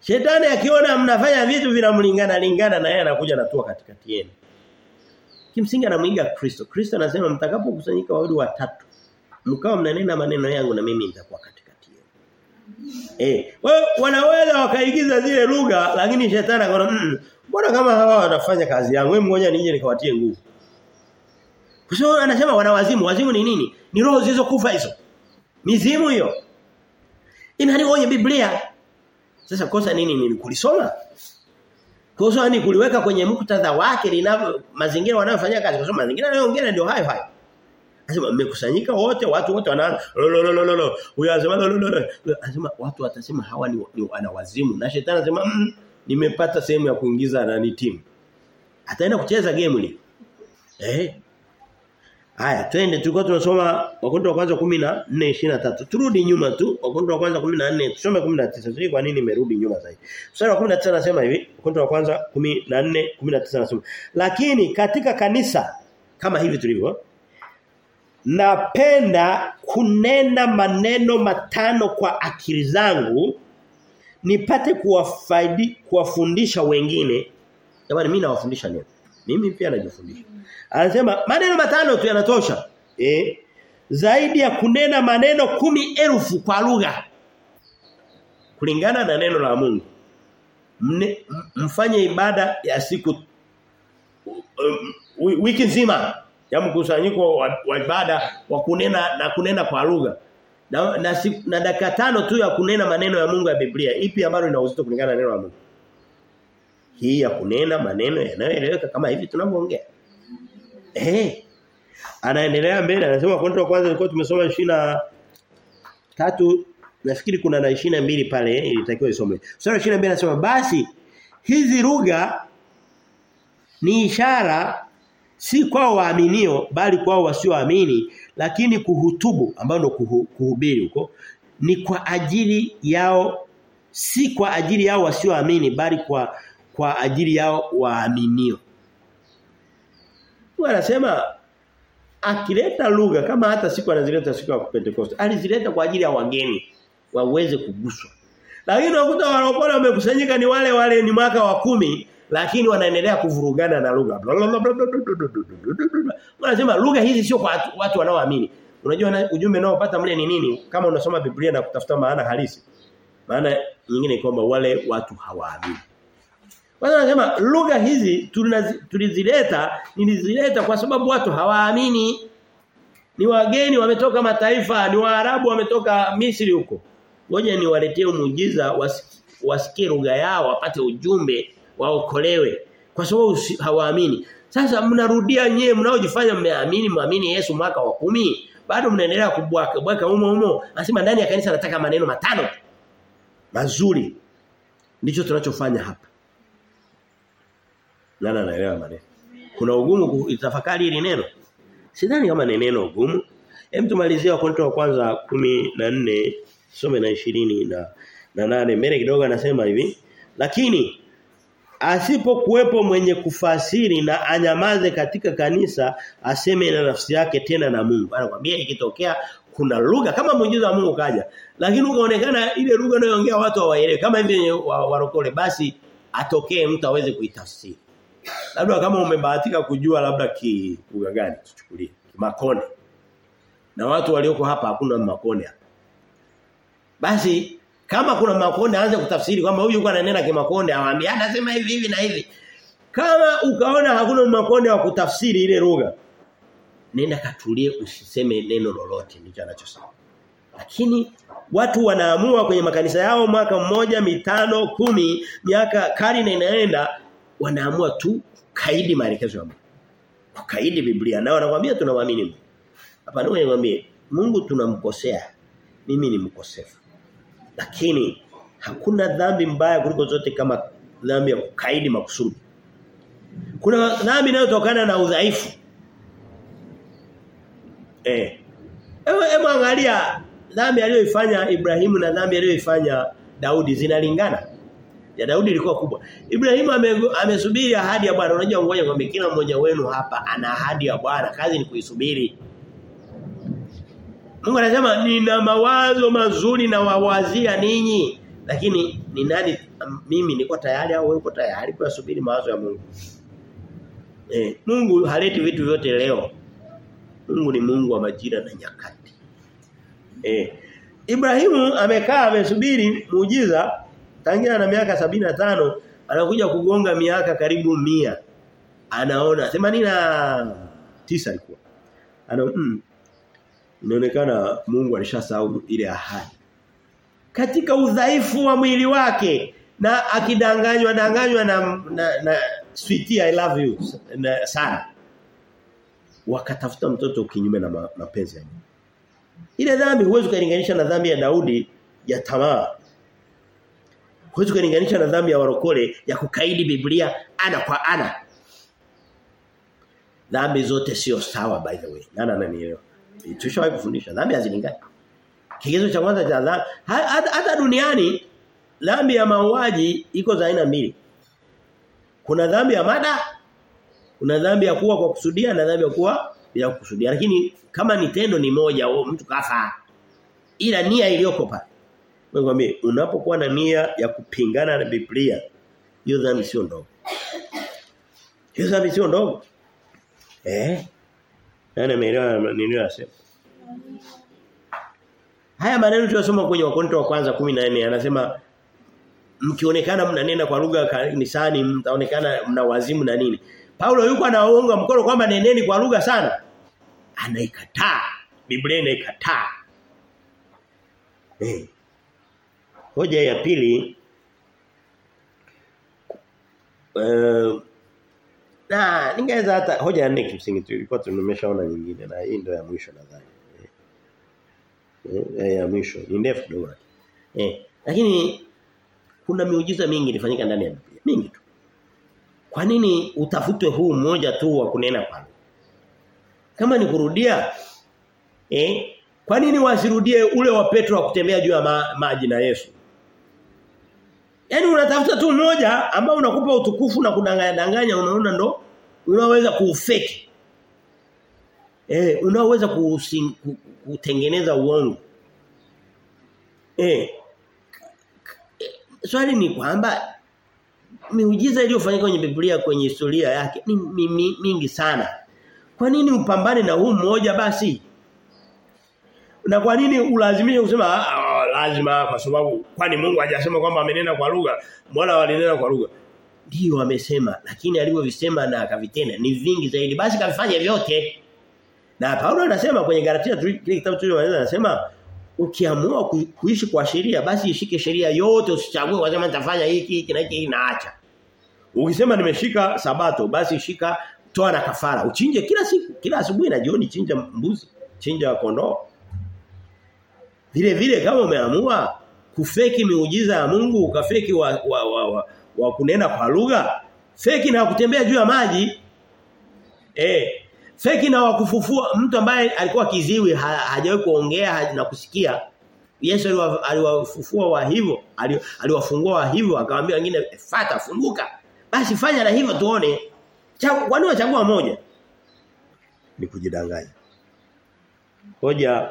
Shetani akiona mnafanya vitu vinamlingana lingana na yeye anakuja natua katikati yenu. Kimsingi anamwiga Kristo. Kristo anasema mtakapokusanyika wawili watatu mkao mnanena maneno yangu na mimi nitakuwa katikati yenu. Eh, wao wanaweza wakaigiza zile lugha lakini shetani akaona mbona mbona kama hawa wanafanya kazi yangu, wewe mmoja nije nikawatie nguvu. Kwa sababu anasema wana wazimu, wazimu ni nini? Ni roho zilizokufa hizo. Mizimu hiyo. Inaandikwa kwenye Biblia. Sasa kosa nini ni kulisoma? Kosa ni kuliweka kwenye muktadha wake linavyo mazingira wanayofanyia kazi. Kwa sababu mazingira yanayoongea ndio hayo hayo. Anasema mmekusanyika wote watu wote wana lo lo lo lo. Huyo anasema lo lo lo. Anasema watu watasema hawa ni, ni wana wazimu. Na shetani anasema mm, nimepata sehemu ya kuingiza nani timu. Ataenda kucheza game ile. Eh? Haya, twende tulikuwa tunasoma Wakorintho wa kwanza 14:23. Turudi nyuma tu. Wakorintho wa kwanza 14, tusome 19. Sijui kwa nini nimerudi nyuma zaidi. Mstari wa 19 anasema hivi, Wakorintho wa kwanza 14:19 anasema. Lakini katika kanisa kama hivi tulivyo napenda kunena maneno matano kwa akili zangu nipate kuwafaidi kuwafundisha wengine. Jamani mimi nawafundisha nini? Mimi pia najifundisha. Anasema maneno matano tu yanatosha. Eh? Zaidi ya kunena maneno kumi elfu kwa lugha. Kulingana na neno la Mungu. Mne, mfanye ibada ya siku um, wiki nzima ya mkusanyiko wa, wa ibada wa kunena na kunena kwa lugha. Na na, na dakika tano tu ya kunena maneno ya Mungu ya Biblia. Ipi ambayo ina uzito kulingana na neno la Mungu? Hii ya kunena maneno yanayoeleweka kama hivi tunavyoongea. Eh. Anaendelea mbele anasema kwa kwanza ilikuwa tumesoma 23 nafikiri kuna na 22 pale ilitakiwa isome. Sura 22 anasema basi hizi lugha ni ishara si kwao waaminio bali kwao wasioamini lakini kuhutubu ambao ndo kuhubiri huko ni kwa ajili yao si kwa ajili yao wasioamini bali kwa kwa ajili yao waaminio. Wanasema akileta lugha kama hata siku anazileta siku ya Pentecost alizileta kwa ajili ya wageni waweze kuguswa. Lakini unakuta wanaopona wamekusanyika ni wale wale ni mwaka wa kumi lakini wanaendelea kuvurugana na lugha. Wanasema lugha hizi sio kwa watu, watu wanaoamini. Unajua na, ujumbe unaopata mle ni nini? Kama unasoma Biblia na kutafuta maana halisi. Maana nyingine ni kwamba wale watu hawaamini. Kwanza anasema lugha hizi tulizileta nilizileta kwa sababu watu hawaamini. Ni wageni wametoka mataifa, ni Waarabu wametoka Misri huko. Ngoja niwaletee muujiza wasikie lugha yao wapate ujumbe waokolewe kwa sababu hawaamini. Sasa mnarudia nyewe mnaojifanya mmeamini muamini Yesu mwaka wa kumi bado mnaendelea kubwaka bwaka humo humo. Anasema ndani ya kanisa nataka maneno matano mazuri. Ndicho tunachofanya hapa. Nani anaelewa maneno? Kuna ugumu kutafakari hili neno? Sidhani kama ni neno ugumu. Hem tumalizie Wakorintho wa kwanza 14 some na 20 na na nane mbele kidogo anasema hivi lakini asipokuwepo mwenye kufasiri na anyamaze katika kanisa aseme na nafsi yake tena na Mungu anakuambia ikitokea kuna lugha kama muujiza wa Mungu kaja lakini ukaonekana ile lugha inayoongea watu hawaelewi kama hivi warokole basi atokee mtu aweze kuitafsiri labda kama umebahatika kujua labda ki lugha gani tuchukulie Makone. na watu walioko hapa hakuna makone hapa. Basi kama kuna makonde aanze kutafsiri kwamba huyu yuko ananena kimakonde awaambie anasema hivi hivi na hivi. Kama ukaona hakuna makonde wa kutafsiri ile lugha nenda katulie usiseme neno lolote ndicho anachosema. Lakini watu wanaamua kwenye makanisa yao mwaka mmoja mitano kumi miaka karne inaenda wanaamua tu kaidi maelekezo ya Mungu. Kukaidi Biblia. Na wanakuambia tunamwamini Mungu. Hapa ndio nikwambie Mungu tunamkosea. Mimi ni mkosefu. Lakini hakuna dhambi mbaya kuliko zote kama dhambi ya kukaidi makusudi. Kuna dhambi inayotokana na udhaifu. Eh. Hebu angalia dhambi aliyoifanya Ibrahimu na dhambi aliyoifanya Daudi zinalingana ya Daudi ilikuwa kubwa. Ibrahimu amesubiri ame ahadi ya Bwana. Unajua ngoja ngombe kila mmoja wenu hapa ana ahadi ya Bwana. Kazi ni kuisubiri. Mungu anasema nina mawazo mazuri na wawazia ninyi lakini ni nani mimi niko tayari au uko tayari kuyasubiri mawazo ya Mungu? Eh Mungu haleti vitu vyote leo. Mungu ni Mungu wa majira na nyakati. Eh Ibrahimu amekaa amesubiri muujiza tangia na miaka sabini na tano anakuja kugonga miaka karibu mia. Anaona 89 alikuwa. Ana mm, inaonekana Mungu alishasahau ile ahadi. Katika udhaifu wa mwili wake na akidanganywa danganywa na, na, na sweetie I love you na sana. Wakatafuta mtoto kinyume na ma, mapenzi ya Mungu. Ile dhambi huwezi kulinganisha na dhambi ya Daudi ya tamaa huwezi kulinganisha na dhambi ya warokole ya kukaidi Biblia ana kwa ana Dhambi zote sio sawa by the way. Nani ananielewa? Tushawahi kufundisha dhambi hazilingani. Kigezo cha kwanza cha dhambi hata duniani dhambi ya mauaji iko za aina mbili. Kuna dhambi ya mada, kuna dhambi ya kuwa kwa kusudia na dhambi ya kuwa bila kusudia. Lakini kama ni tendo ni moja mtu kafa. Ila nia iliyoko pale. Ngwambie unapokuwa na nia ya kupingana na Biblia hiyo dhambi sio ndogo. Hiyo dhambi sio ndogo. Eh? Nani ameelewa niliyosema? Haya maneno tunasoma kwenye Wakorintho wa kwanza 14 anasema mkionekana mnanena kwa lugha kanisani mtaonekana mna wazimu na nini. Paulo yuko anaonga mkono kwamba neneni kwa lugha sana. Anaikataa. Biblia inaikataa. Eh. Hoja ya pili uh, na ningeweza hata hoja ya nne kimsingi tulikuwa tumeshaona nyingine na hii ndio ya mwisho nadhani. Eh, eh, ya mwisho ni ndefu kidogo. Eh, lakini kuna miujiza mingi ilifanyika ndani ya Biblia. Mingi tu. Kwa nini utafutwe huu mmoja tu wa kunena kwa Kama ni kurudia eh kwa nini wasirudie ule wa Petro wa kutembea juu ya ma, maji na Yesu? Yaani unatafuta tu mmoja ambao unakupa utukufu na kudanganya danganya unaona ndo unaweza kuufeki. Eh unaweza kutengeneza uongo. Eh swali ni kwamba miujiza iliyofanyika kwenye Biblia kwenye historia yake ni mi, mi, mingi sana. Kwa nini upambane na huu mmoja basi? Na kwa nini ulazimishe kusema ah, lazima kwa sababu kwani Mungu hajasema kwamba amenena kwa lugha, mbona walinena kwa lugha? Ndio amesema, lakini alivyovisema na akavitenda ni vingi zaidi. Basi kafanya vyote. Na Paulo anasema kwenye Galatia kile kitabu tulichoanza anasema ukiamua ku, kuishi kwa sheria basi ishike sheria yote usichague ukasema nitafanya hiki hiki na hiki naacha. Ukisema nimeshika sabato basi shika toa na kafara. Uchinje kila siku, kila asubuhi na jioni chinja mbuzi, chinja kondoo. Vile vile kama umeamua kufeki miujiza ya Mungu ukafeki wa, wa, wa, wa, wa kunena kwa lugha, feki na kutembea juu ya maji. Eh feki na wakufufua mtu ambaye alikuwa kiziwi ha, hajawahi kuongea ha, na kusikia. Yesu aliwafufua wa hivyo aliwafungua wa hivyo akamwambia wengine fata funguka. Basi fanya na hivyo tuone. Kwa nini wachagua moja? Ni kujidanganya. Hoja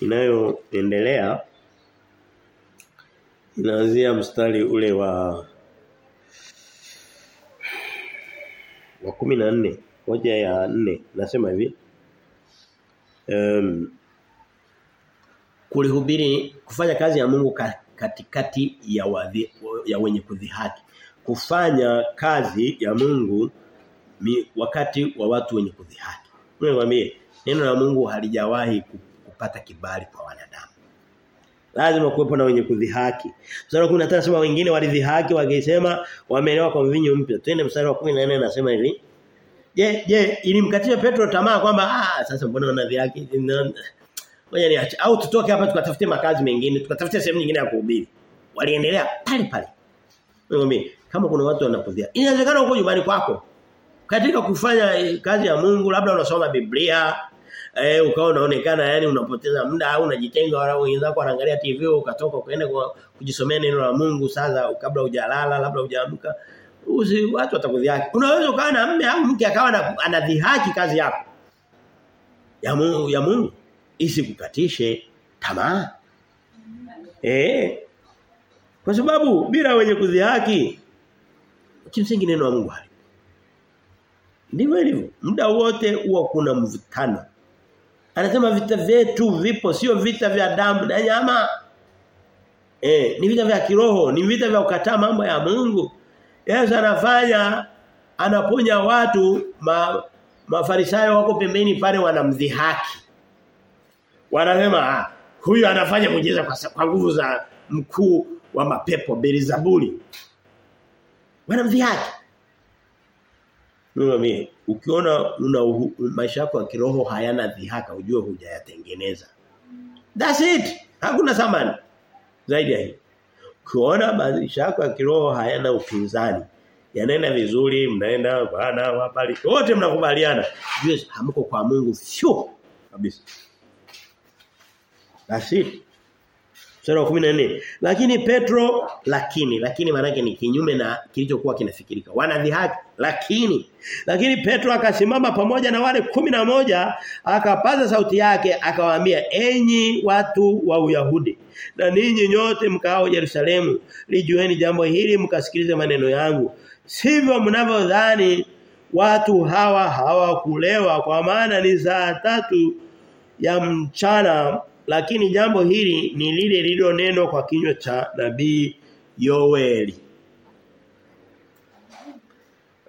inayoendelea inaanzia mstari ule wa wa 14 moja ya nne nasema hivi um, kulihubiri kufanya kazi ya Mungu katikati ya wadhi, ya wenye kudhihaki kufanya kazi ya Mungu mi, wakati wa watu wenye kudhihaki niwaambie neno la Mungu halijawahi kupata kibali kwa wanadamu lazima kuwepo na wenye kudhihaki mstari wa 15 nasema wengine walidhihaki wakisema wameelewa kwa mvinyo mpya twende mstari wa 14 nasema hivi Je, je, ilimkatisha Petro tamaa kwamba ah sasa mbona wanadhihaki? Ngoja niache au tutoke hapa tukatafute makazi mengine, tukatafute sehemu nyingine ya kuhubiri. Waliendelea pale pale. Ngombe, kama kuna watu wanapodhia. Inawezekana uko nyumbani kwako. Katika kufanya kazi ya Mungu, labda unasoma Biblia, eh ukawa unaonekana yani unapoteza muda au unajitenga wala wenzako wanaangalia TV ukatoka ukaenda kujisomea neno la Mungu sasa kabla hujalala, labda hujaamka usi watu watakudhihaki. Unaweza ukawa na mume au mke akawa anadhihaki kazi yako. Ya Mungu ya Mungu isikukatishe tamaa. Eh. Kwa sababu bila wenye kudhihaki kimsingi neno la Mungu hali. Ndivyo ilivyo. Muda wote huwa kuna mvutano. Anasema vita vyetu vipo sio vita vya damu na nyama. Eh, ni vita vya kiroho, ni vita vya kukataa mambo ya Mungu. Yesu anafanya anaponya watu ma, mafarisayo wako pembeni pale wanamdhihaki. Wanasema ah, huyu anafanya muujiza kwa, kwa nguvu za mkuu wa mapepo Belzebuli. Wanamdhihaki. Mimi ukiona una uhu, maisha yako ya kiroho hayana dhihaka ujue hujayatengeneza. That's it. Hakuna thamani zaidi ya hiyo. Ukiona maisha yako ya kiroho hayana upinzani yanaenda vizuri mnaenda bwana wapali wote mnakubaliana jue hamko kwa Mungu sio kabisa basi Mstari wa 14. Lakini Petro lakini lakini maana ni kinyume na kilichokuwa kinafikirika. Wanadhihaki lakini lakini Petro akasimama pamoja na wale kumi na moja akapaza sauti yake akawaambia enyi watu wa Uyahudi na ninyi nyote mkao Yerusalemu lijueni jambo hili mkasikilize maneno yangu sivyo mnavyodhani watu hawa hawakulewa kwa maana ni saa tatu ya mchana lakini jambo hili ni lile lililonenwa kwa kinywa cha nabii Yoeli.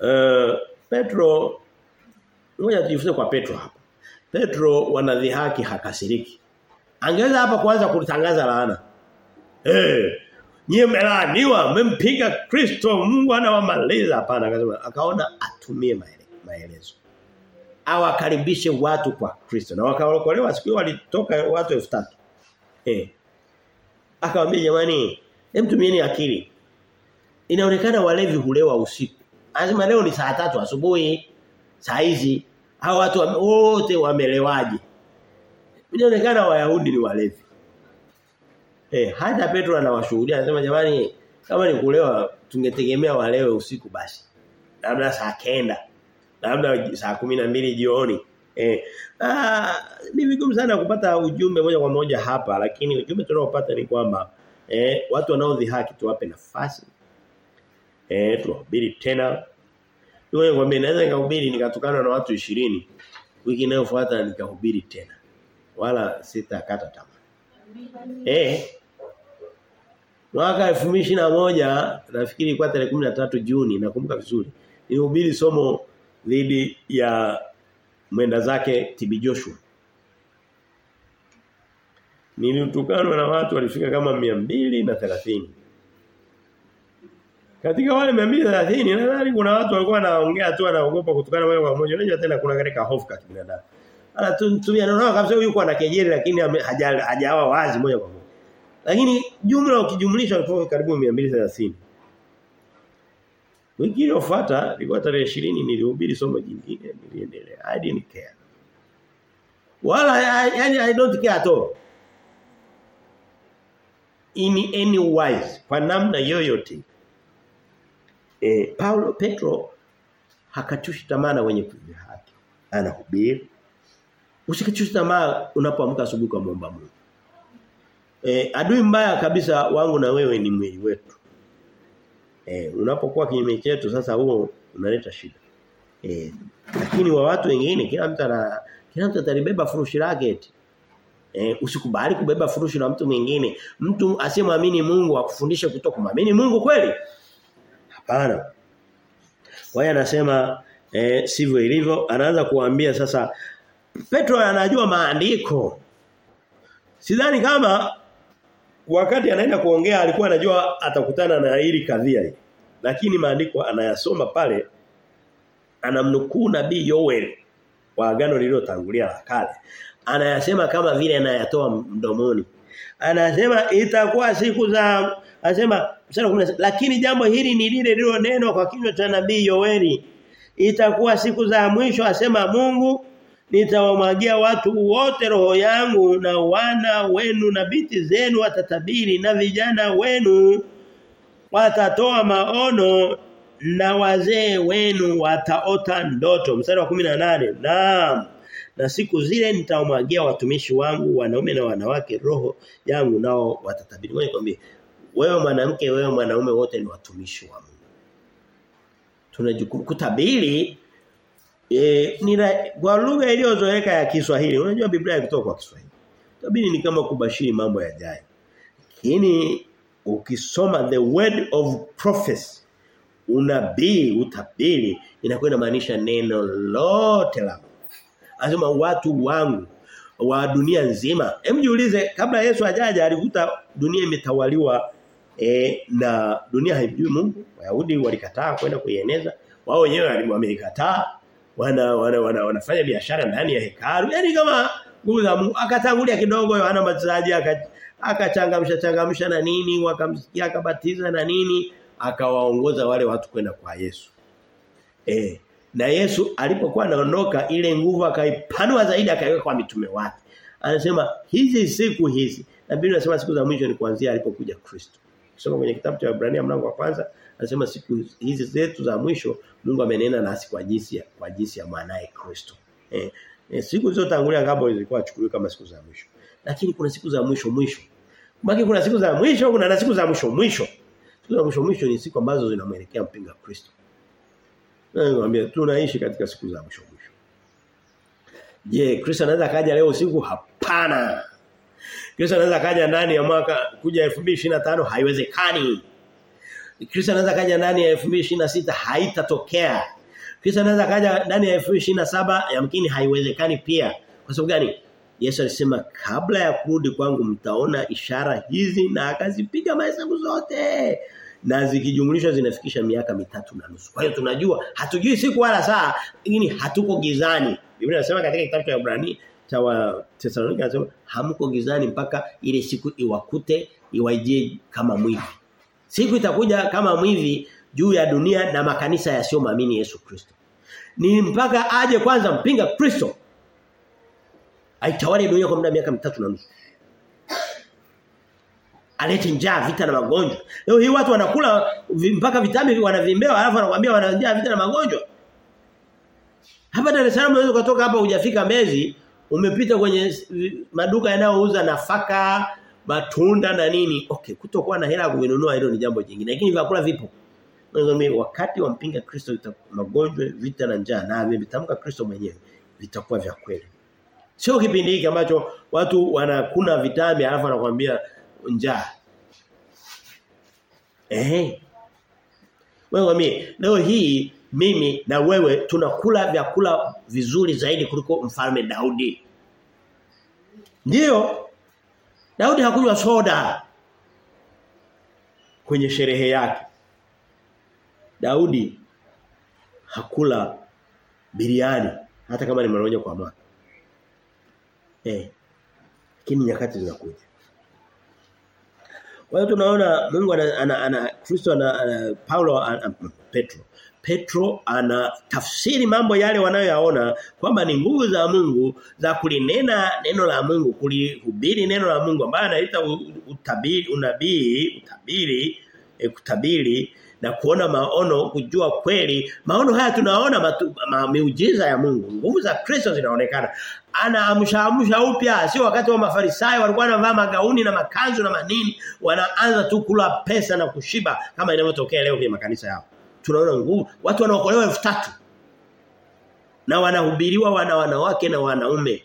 Uh, Petro ngoja tujifunze kwa Petro hapa. Petro wanadhihaki hakasiriki. Angeweza hapa kuanza kutangaza laana. Eh, hey, nyie mmelaaniwa, mmempiga Kristo, Mungu anawamaliza hapana akasema akaona atumie maelezo awakaribishe watu kwa Kristo. Na wakaokolewa siku walitoka watu 3000. Eh. Akawaambia jamani, hem tumieni akili. Inaonekana walevi hulewa usiku. Lazima leo ni saa tatu asubuhi, saa hizi hao watu wote wamelewaje? Inaonekana Wayahudi ni walevi. Eh, hata Petro anawashuhudia anasema jamani kama ni kulewa tungetegemea walewe usiku basi. Labda saa kenda labda saa kumi na mbili jioni. Eh, ah, ni vigumu sana kupata ujumbe moja kwa moja hapa lakini ujumbe tunaopata ni kwamba eh, watu wanaodhihaki tuwape nafasi. Eh, tuhubiri tena. Niwe kwambia naweza nikahubiri nikatukana na watu 20 wiki inayofuata nikahubiri tena. Wala sitakata tamaa. Eh. Mwaka 2021 nafikiri ilikuwa tarehe 13 Juni nakumbuka vizuri. Nilihubiri somo dhidi ya mwenda zake TB Joshua. Nilitukanwa na watu walifika kama na thelathini Katika wale 230 nadhani kuna watu walikuwa wanaongea tu wanaogopa kutukana moja kwa moja. Unajua tena kuna katika hofu kati binadamu. Ana tumia neno kabisa yuko na kejeli lakini hajawa wazi moja kwa moja. Lakini jumla ukijumlisha karibu 230. Wiki iliyofuata ilikuwa tarehe 20 nilihubiri somo jingine niliendelea. I didn't care. Wala yani I, don't care at all. In any wise kwa namna yoyote. Eh Paulo Petro hakatushi tamaa wenye wenye haki. Anahubiri. Usikatushi tamaa unapoamka asubuhi kwa muomba Mungu. Eh adui mbaya kabisa wangu na wewe ni mwili wetu. Eh unapokuwa kinyume chetu sasa huo unaleta shida. Eh lakini wa watu wengine kila mtu ana kila mtu atalibeba furushi lake eti. Eh usikubali kubeba furushi la mtu mwingine. Mtu asiyemwamini Mungu akufundishe kutokumwamini Mungu kweli? Hapana. Hiyo anasema eh sivyo ilivyo anaanza kuambia sasa Petro anajua maandiko. Sidhani kama wakati anaenda kuongea alikuwa anajua atakutana na hili kadhia hii. Lakini maandiko anayasoma pale anamnukuu nabii Yoel wa agano lililotangulia la kale. Anayasema kama vile anayatoa mdomoni. Anasema itakuwa siku za anasema lakini jambo hili ni lile lililonenwa kwa kinywa cha nabii Yoeli. Itakuwa siku za mwisho asema Mungu nitawamwagia watu wote roho yangu na wana wenu na binti zenu watatabiri na vijana wenu watatoa maono na wazee wenu wataota ndoto. Mstari wa 18 naam. Na siku zile nitawamwagia watumishi wangu wanaume na wanawake roho yangu nao watatabiri. Wewe nikwambie wewe mwanamke wewe mwanaume wote ni watumishi wa Mungu. Tunajukumu kutabiri E, nina kwa lugha iliyozoeleka ya Kiswahili. Unajua Biblia inatoka kwa Kiswahili. Tabiri ni kama kubashiri mambo yajayo. Lakini ukisoma the word of prophecy unabii utabiri inakuwa inamaanisha neno lote la Anasema watu wangu wa dunia nzima. Hem jiulize kabla Yesu ajaja alikuta dunia imetawaliwa e, na dunia haijui Mungu. Wayahudi walikataa kwenda kuieneza. Wao wenyewe wamekataa wana, wana, wana wanafanya biashara ndani ya hekalu. yani kama nguvu za Mungu akatangulia kidogo Yohana Mbatizaji akachangamsha changamsha na nini wakamsikia akabatiza na nini akawaongoza wale watu kwenda kwa Yesu. Eh, na Yesu alipokuwa anaondoka ile nguvu akaipanua zaidi akaiweka kwa mitume wake. Anasema hizi siku hizi na Biblia inasema siku za mwisho ni kuanzia alipokuja Kristo. Soma kwenye kitabu cha Ibrania mlango wa kwanza anasema siku hizi zetu za mwisho Mungu amenena nasi kwa jinsi ya kwa jinsi ya mwanae Kristo. Eh, eh siku zilizotangulia kabla zilikuwa chukuliwa kama siku za mwisho. Lakini kuna siku za mwisho mwisho. Baki kuna siku za mwisho kuna na siku za mwisho mwisho. Siku za mwisho mwisho ni siku ambazo zinamwelekea mpinga Kristo. Naambia tunaishi katika siku za mwisho mwisho. Je, Kristo anaweza kaja leo usiku? Hapana. Kristo anaweza kaja ndani ya mwaka kuja 2025 haiwezekani. Kristo anaweza kaja ndani ya 2026 haitatokea. Kristo anaweza kaja ndani ya 2027 yamkini haiwezekani pia. Kwa sababu gani? Yesu alisema kabla ya kurudi kwangu mtaona ishara hizi na akazipiga mahesabu zote. Na zikijumlishwa zinafikisha miaka mitatu na nusu. Kwa hiyo tunajua hatujui siku wala saa lakini hatuko gizani. Biblia inasema katika kitabu cha Ibrania cha wa Thessalonike anasema hamko gizani mpaka ile siku iwakute iwaijie kama mwivi. Siku itakuja kama mwivi juu ya dunia na makanisa yasiyomwamini Yesu Kristo. Ni mpaka aje kwanza mpinga Kristo. Aitawale dunia kwa muda miaka mitatu na nusu. Alete njaa, vita na magonjwa. Leo hii watu wanakula mpaka vitambi wanavimbewa alafu wanakuambia wana vita na magonjwa. Hapa Dar es Salaam unaweza kutoka hapa hujafika Mbezi, umepita kwenye maduka yanayouza nafaka, matunda na nini. Okay, kutokuwa na hela ya kununua hilo ni jambo jingine. Lakini vyakula vipo. Wakati wa mpinga Kristo magonjwa, vita na njaa na amevitamka Kristo mwenyewe vitakuwa vya kweli. Sio kipindi hiki ambacho watu wanakuna vitambi alafu anakuambia njaa. Eh. Wewe mimi leo hii mimi na wewe tunakula vyakula vizuri zaidi kuliko mfalme Daudi. Ndiyo. Daudi hakunywa soda kwenye sherehe yake. Daudi hakula biriani hata kama ni mara moja kwa mwaka. Eh. Lakini nyakati zinakuja. Kwa hiyo tunaona Mungu ana, ana, ana Kristo ana, ana Paulo ana, Petro. Petro ana tafsiri mambo yale wanayoyaona kwamba ni nguvu za Mungu za kulinena neno la Mungu, kulihubiri neno la Mungu ambaye anaita utabiri, unabii, utabiri, e, kutabiri na kuona maono, kujua kweli. Maono haya tunaona miujiza ya Mungu. Nguvu za Kristo zinaonekana. Anaamsha amsha upya, sio wakati wa Mafarisayo walikuwa wanavaa magauni na makanzu na manini, wanaanza tu kula pesa na kushiba kama inavyotokea leo kwenye makanisa yao tunaona nguvu watu wanaokolewa elfu tatu na wanahubiriwa wana wanawake na wanaume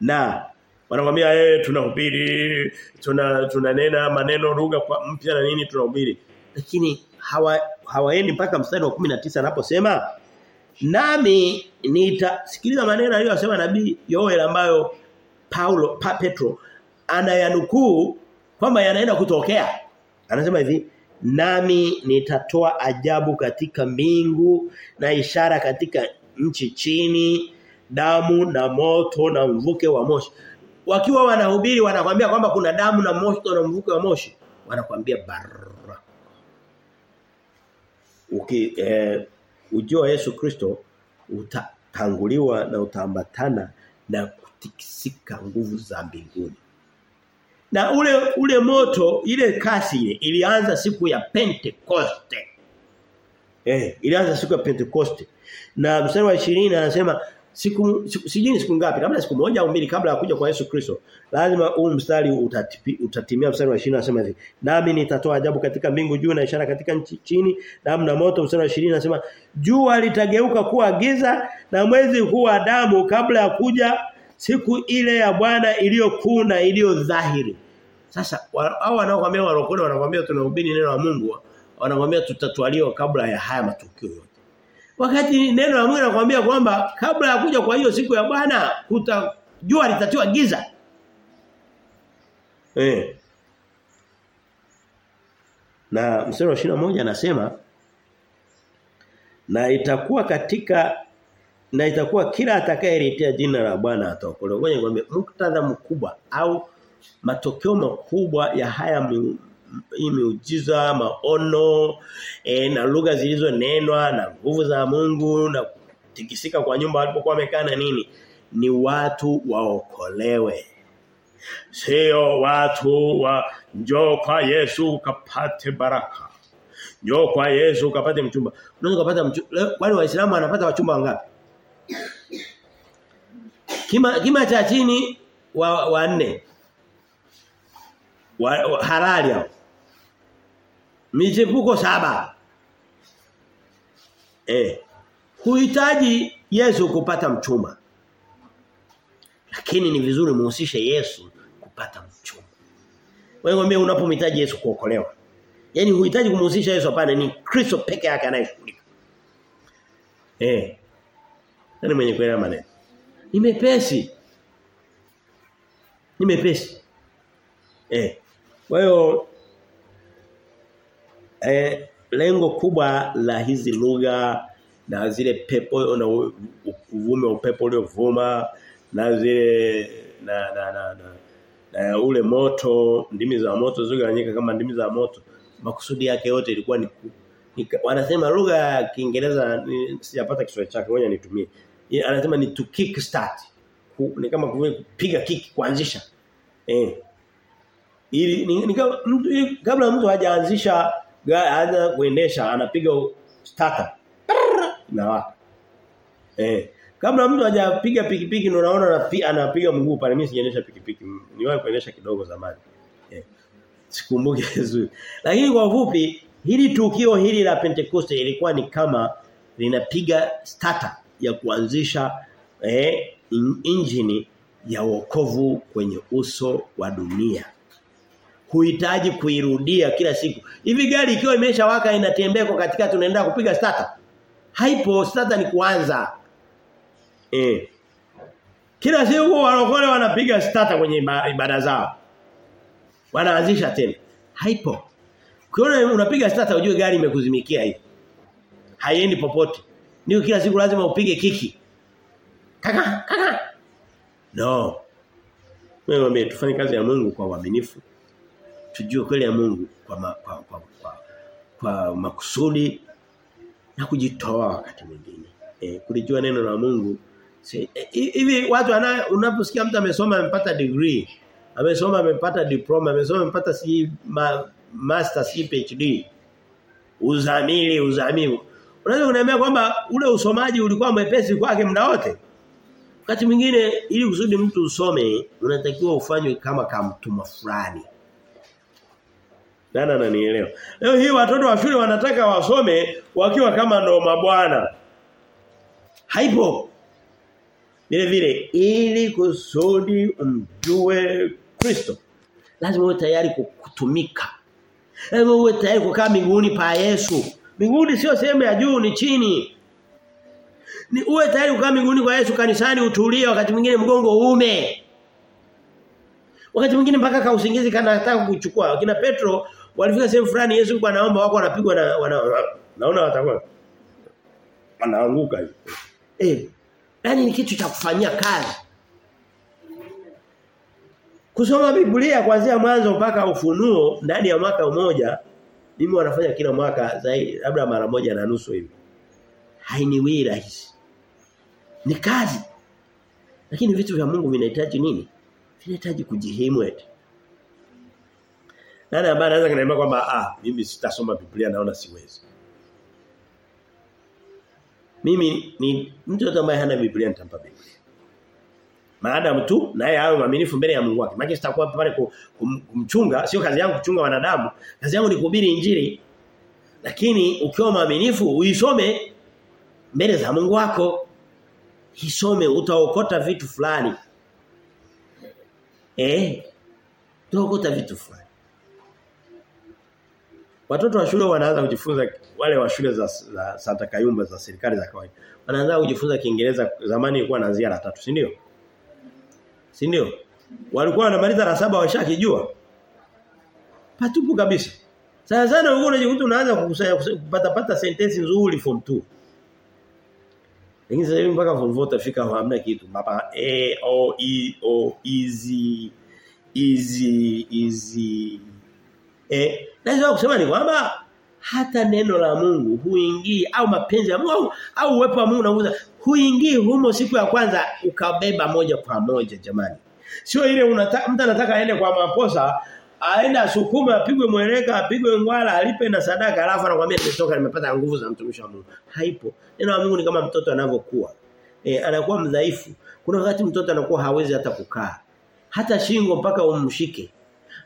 na wanakuambia eh hey, tunahubiri tuna tunanena maneno lugha kwa mpya na nini tunahubiri. Lakini hawa hawaendi mpaka mstari wa 19 anaposema nami nitasikiliza maneno aliyosema nabii Yoel ambayo Paulo pa Petro anayanukuu kwamba yanaenda kutokea. Anasema hivi nami nitatoa ajabu katika mbingu na ishara katika nchi chini damu na moto na mvuke wa moshi wakiwa wanahubiri wanakwambia kwamba kuna damu na moto na mvuke wa moshi wanakwambia barra uki eh, ujio Yesu Kristo utatanguliwa na utaambatana na kutikisika nguvu za mbinguni na ule ule moto ile kasi ile ilianza siku ya Pentecoste. Eh, ilianza siku ya Pentecoste. Na mstari wa 20 anasema siku, siku sijini siku ngapi labda siku moja au mbili kabla ya kuja kwa Yesu Kristo. Lazima huu mstari utatimia mstari wa 20 nasema hivi. Nami nitatoa ajabu katika mbingu juu na ishara katika nchi chini, damu na moto mstari wa 20 nasema jua litageuka kuwa giza na mwezi kuwa damu kabla ya kuja siku ile ya Bwana iliyokuu na iliyo dhahiri. Sasa hao wanaokuambia warokole wanakuambia tunahubiri neno la Mungu, wanakuambia tutatwaliwa kabla ya haya matukio. Wakati neno la Mungu linakuambia kwamba kabla ya kuja kwa hiyo siku ya Bwana jua litatiwa giza. Eh. Na mstari wa 21 anasema na itakuwa katika na itakuwa kila atakayelitia jina la Bwana ataokolewa. Ngoja nikwambie muktadha mkubwa au matokeo makubwa ya haya hii miujiza, maono e, na lugha zilizonenwa na nguvu za Mungu na kutikisika kwa nyumba walipokuwa wamekaa na nini ni watu waokolewe. Sio watu wa njoo kwa Yesu ukapate baraka. Njoo kwa Yesu ukapate mchumba. Unaweza kupata mchumba. wale Waislamu wanapata wachumba wangapi? Kima kima cha chini wa wanne. Wa, wa, halali hao. Michepuko saba. Eh. Huhitaji Yesu kupata mchuma Lakini ni vizuri muhusishe Yesu kupata mchuma Wewe ngombe unapomhitaji Yesu kuokolewa. Yaani huhitaji kumhusisha Yesu hapana ni Kristo peke yake anayeshughulika. Eh. Nani mwenye kuelewa maneno? nimepesi. Ni mepesi. Eh. Kwa hiyo eh lengo kubwa la hizi lugha na zile pepo na uvume wa upepo uliovuma na zile na na na, na na ule moto ndimi za moto zilizogawanyika kama ndimi za moto makusudi yake yote ilikuwa ni, wanasema lugha ya Kiingereza sijapata Kiswahili chake ngoja nitumie. Anasema ni to kick start ku, ni kama kupiga kick kuanzisha. Eh. Ili ni, ni kabla mtu hajaanzisha haja kuendesha anapiga starter na waka. Eh kabla mtu hajapiga pikipiki ndio unaona anapiga mguu pale. Mimi sijaendesha pikipiki. Niwahi kuendesha kidogo zamani. Eh sikumbuki vizuri. Lakini kwa ufupi hili tukio hili la Pentecost ilikuwa ni kama linapiga starter ya kuanzisha eh injini ya wokovu kwenye uso wa dunia huhitaji kuirudia kila siku. Hivi gari ikiwa imeshawaka inatembea kwa katikati tunaenda kupiga starter? Haipo starter ni kuanza. Eh kila siku walokole wanapiga starter kwenye ibada zao. Wanaanzisha tena. Haipo. Ukiona unapiga starter ujue gari imekuzimikia hii. haiendi popote. Ni kila siku lazima upige kiki. Kaka kaka. No. Wewe tufanye kazi ya Mungu kwa uaminifu tujue kweli ya Mungu kwa, ma, kwa, kwa, kwa, kwa makusudi na kujitoa wakati mwingine. E, kulijua neno la Mungu hivi e, watu ana unaposikia mtu amesoma amepata degree amesoma amepata diploma amesoma amepata si ma, master si PhD uzamili uzamivu. Unaweza kuniambia kwamba ule usomaji ulikuwa mwepesi kwake muda wote? Wakati mwingine ili kusudi mtu usome unatakiwa ufanywe kama kama mtu fulani Nana ananielewa. Leo hii watoto wa shule wanataka wasome wakiwa kama ndo mabwana. Haipo. Vile vile ili kusudi umjue Kristo lazima uwe tayari kutumika. Lazima uwe tayari kukaa miguuni pa Yesu. Miguuni sio sehemu ya juu ni chini. Ni uwe tayari kukaa miguuni kwa Yesu kanisani utulie wakati mwingine mgongo uume. Wakati mwingine mpaka kausingizi kana nataka kuchukua. Kina Petro walifika sehemu fulani Yesu alikuwa anaomba wako wanapigwa na wana, naona watakuwa wanaanguka. Eh. Yaani ni kitu cha kufanyia kazi. Kusoma Biblia kuanzia mwanzo mpaka ufunuo ndani ya mwaka mmoja mimi wanafanya kila mwaka zaidi labda mara moja na nusu hivi. Hainiwi rahisi. Ni kazi. Lakini vitu vya Mungu vinahitaji nini? Vinahitaji kujihimu eti. Nani ambaye anaweza kuniambia kwamba ah mimi sitasoma Biblia naona siwezi. Mimi ni mtu ambaye hana Biblia nitampa Biblia. Maadamu tu naye awe mwaminifu mbele ya Mungu wake. Maana sitakuwa pale kumchunga, sio kazi yangu kuchunga wanadamu. Kazi yangu ni kuhubiri injili. Lakini ukiwa mwaminifu uisome mbele za Mungu wako. Isome utaokota vitu fulani. Eh? Utaokota vitu fulani. Watoto wa shule wanaanza kujifunza wale wa shule za, za Santa Kayumba za serikali za kawaida. Wanaanza kujifunza Kiingereza zamani ilikuwa naanzia la tatu, si ndio? Si ndio? Walikuwa wanamaliza la saba washakijua. Patupu kabisa. Sasa sana wewe unajikuta unaanza kukusanya kupata pata sentensi nzuri form 2. Lakini sasa hivi mpaka form 4 utafika hamna kitu. Baba a o e o easy easy easy Eh, naweza kusema ni kwamba hata neno la Mungu huingii au mapenzi ya Mungu au, uwepo wa Mungu na huingii humo siku ya kwanza ukabeba moja kwa moja jamani. Sio ile unataka mtu anataka aende kwa maposa aenda sukuma apigwe mweleka apigwe ngwala alipe na sadaka alafu anakuambia nimetoka nimepata nguvu za mtumishi wa Mungu. Haipo. Neno la Mungu ni kama mtoto anavyokuwa. E, anakuwa mdhaifu. Kuna wakati mtoto anakuwa hawezi hata kukaa. Hata shingo mpaka umshike.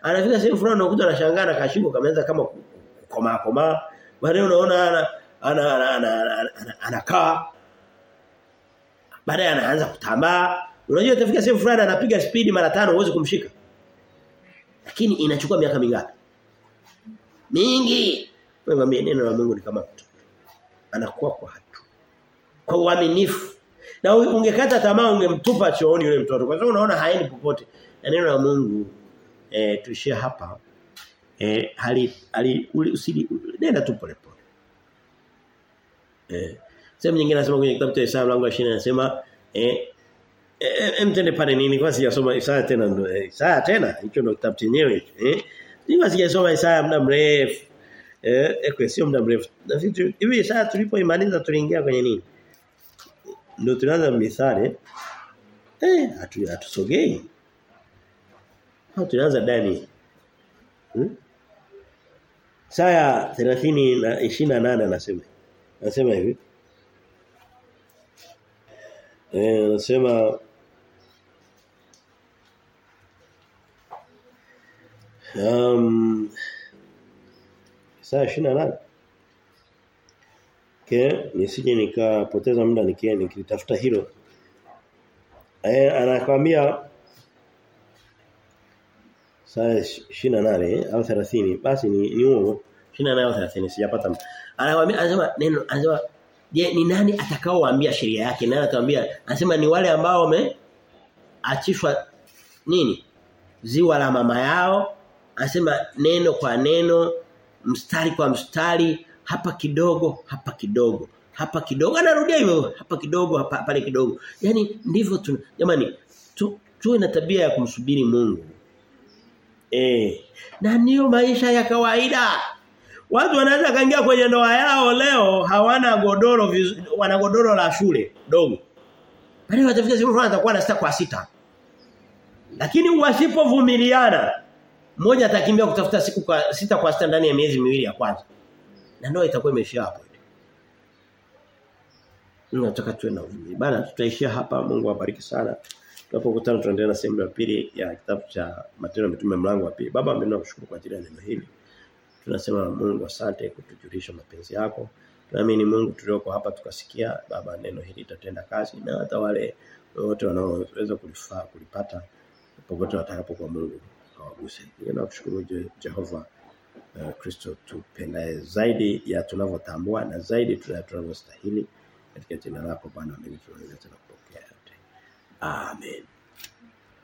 Anafika sehemu fulani unakuta anashangaa na kashingo kameanza kama koma koma. Baadaye unaona ana ana ana ana, ana, ana, anakaa. Baadaye anaanza kutambaa. Unajua itafika sehemu fulani anapiga spidi mara tano uweze kumshika. Lakini inachukua miaka mingapi? Mingi. Wewe neno la Mungu ni kama mtoto. Anakuwa kwa hatu. Kwa uaminifu. Na ungekata tamaa ungemtupa chooni yule mtoto. Kwa sababu unaona haendi popote. Na neno la Mungu eh tuishie hapa. Eh hali hali usidi nenda tu pole pole. Eh sehemu nyingine nasema kwenye kitabu cha Isaya mlango wa 20 anasema eh Emtende pale nini? Kwa sijasoma Isaya tena Isaya tena? Hicho ndo kitabu chenyewe. Eh Nima sijasoma Isaya muda mrefu. Eh ekwe sio muda mrefu. Na sisi hivi Isaya tulipoimaliza tuliingia kwenye nini? Ndio tunaanza mithali. Eh hatu hatusogei au tunaanza ndani. Hmm? Saya 30 na 28 anasema. Anasema hivi. Eh anasema um saa 28 ke nisije nikapoteza muda nikie nikitafuta hilo. Eh anakwambia saa 28 au 30 basi ni ni huo 28 au 30 sijapata Anawaambia anasema neno anasema Je, ni nani atakaowaambia sheria yake? Atamwambia Anasema ni wale ambao wameachishwa nini? Ziwa la mama yao. Anasema neno kwa neno, mstari kwa mstari, hapa kidogo, hapa kidogo. Hapa kidogo anarudia hivyo, hapa kidogo, hapa pale kidogo. yani ndivyo tu jamani, tu, tuwe na tabia ya kumsubiri Mungu. Eh, na niyo maisha ya kawaida. Watu wanaweza kaingia kwenye ndoa yao leo hawana godoro wana godoro la shule dogo. Bali watafika siku fulani atakuwa na sita kwa sita. Lakini wasipovumiliana mmoja atakimbia kutafuta siku kwa sita kwa sita ndani ya miezi miwili ya kwanza. Na ndoa itakuwa imeishia hapo. Nataka tuwe na uvumilivu. Bana tutaishia hapa. Mungu awabariki sana. Tunapokutana tunaendelea na sehemu ya pili ya kitabu cha Matendo ya Mitume mlango wa pili. Baba mimi nakushukuru kwa ajili ya neno hili. Tunasema Mungu asante kutujulisha mapenzi yako. Tunaamini Mungu tulioko hapa tukasikia baba neno hili litatenda kazi na hata wale wote wanaoweza kulifaa kulipata popote watakapo kwa Mungu kawaguse. Ninakushukuru Jehova Kristo uh, tupendaye zaidi ya tunavyotambua na zaidi tunavyostahili katika jina lako Bwana mimi tunaweza tena. Amen.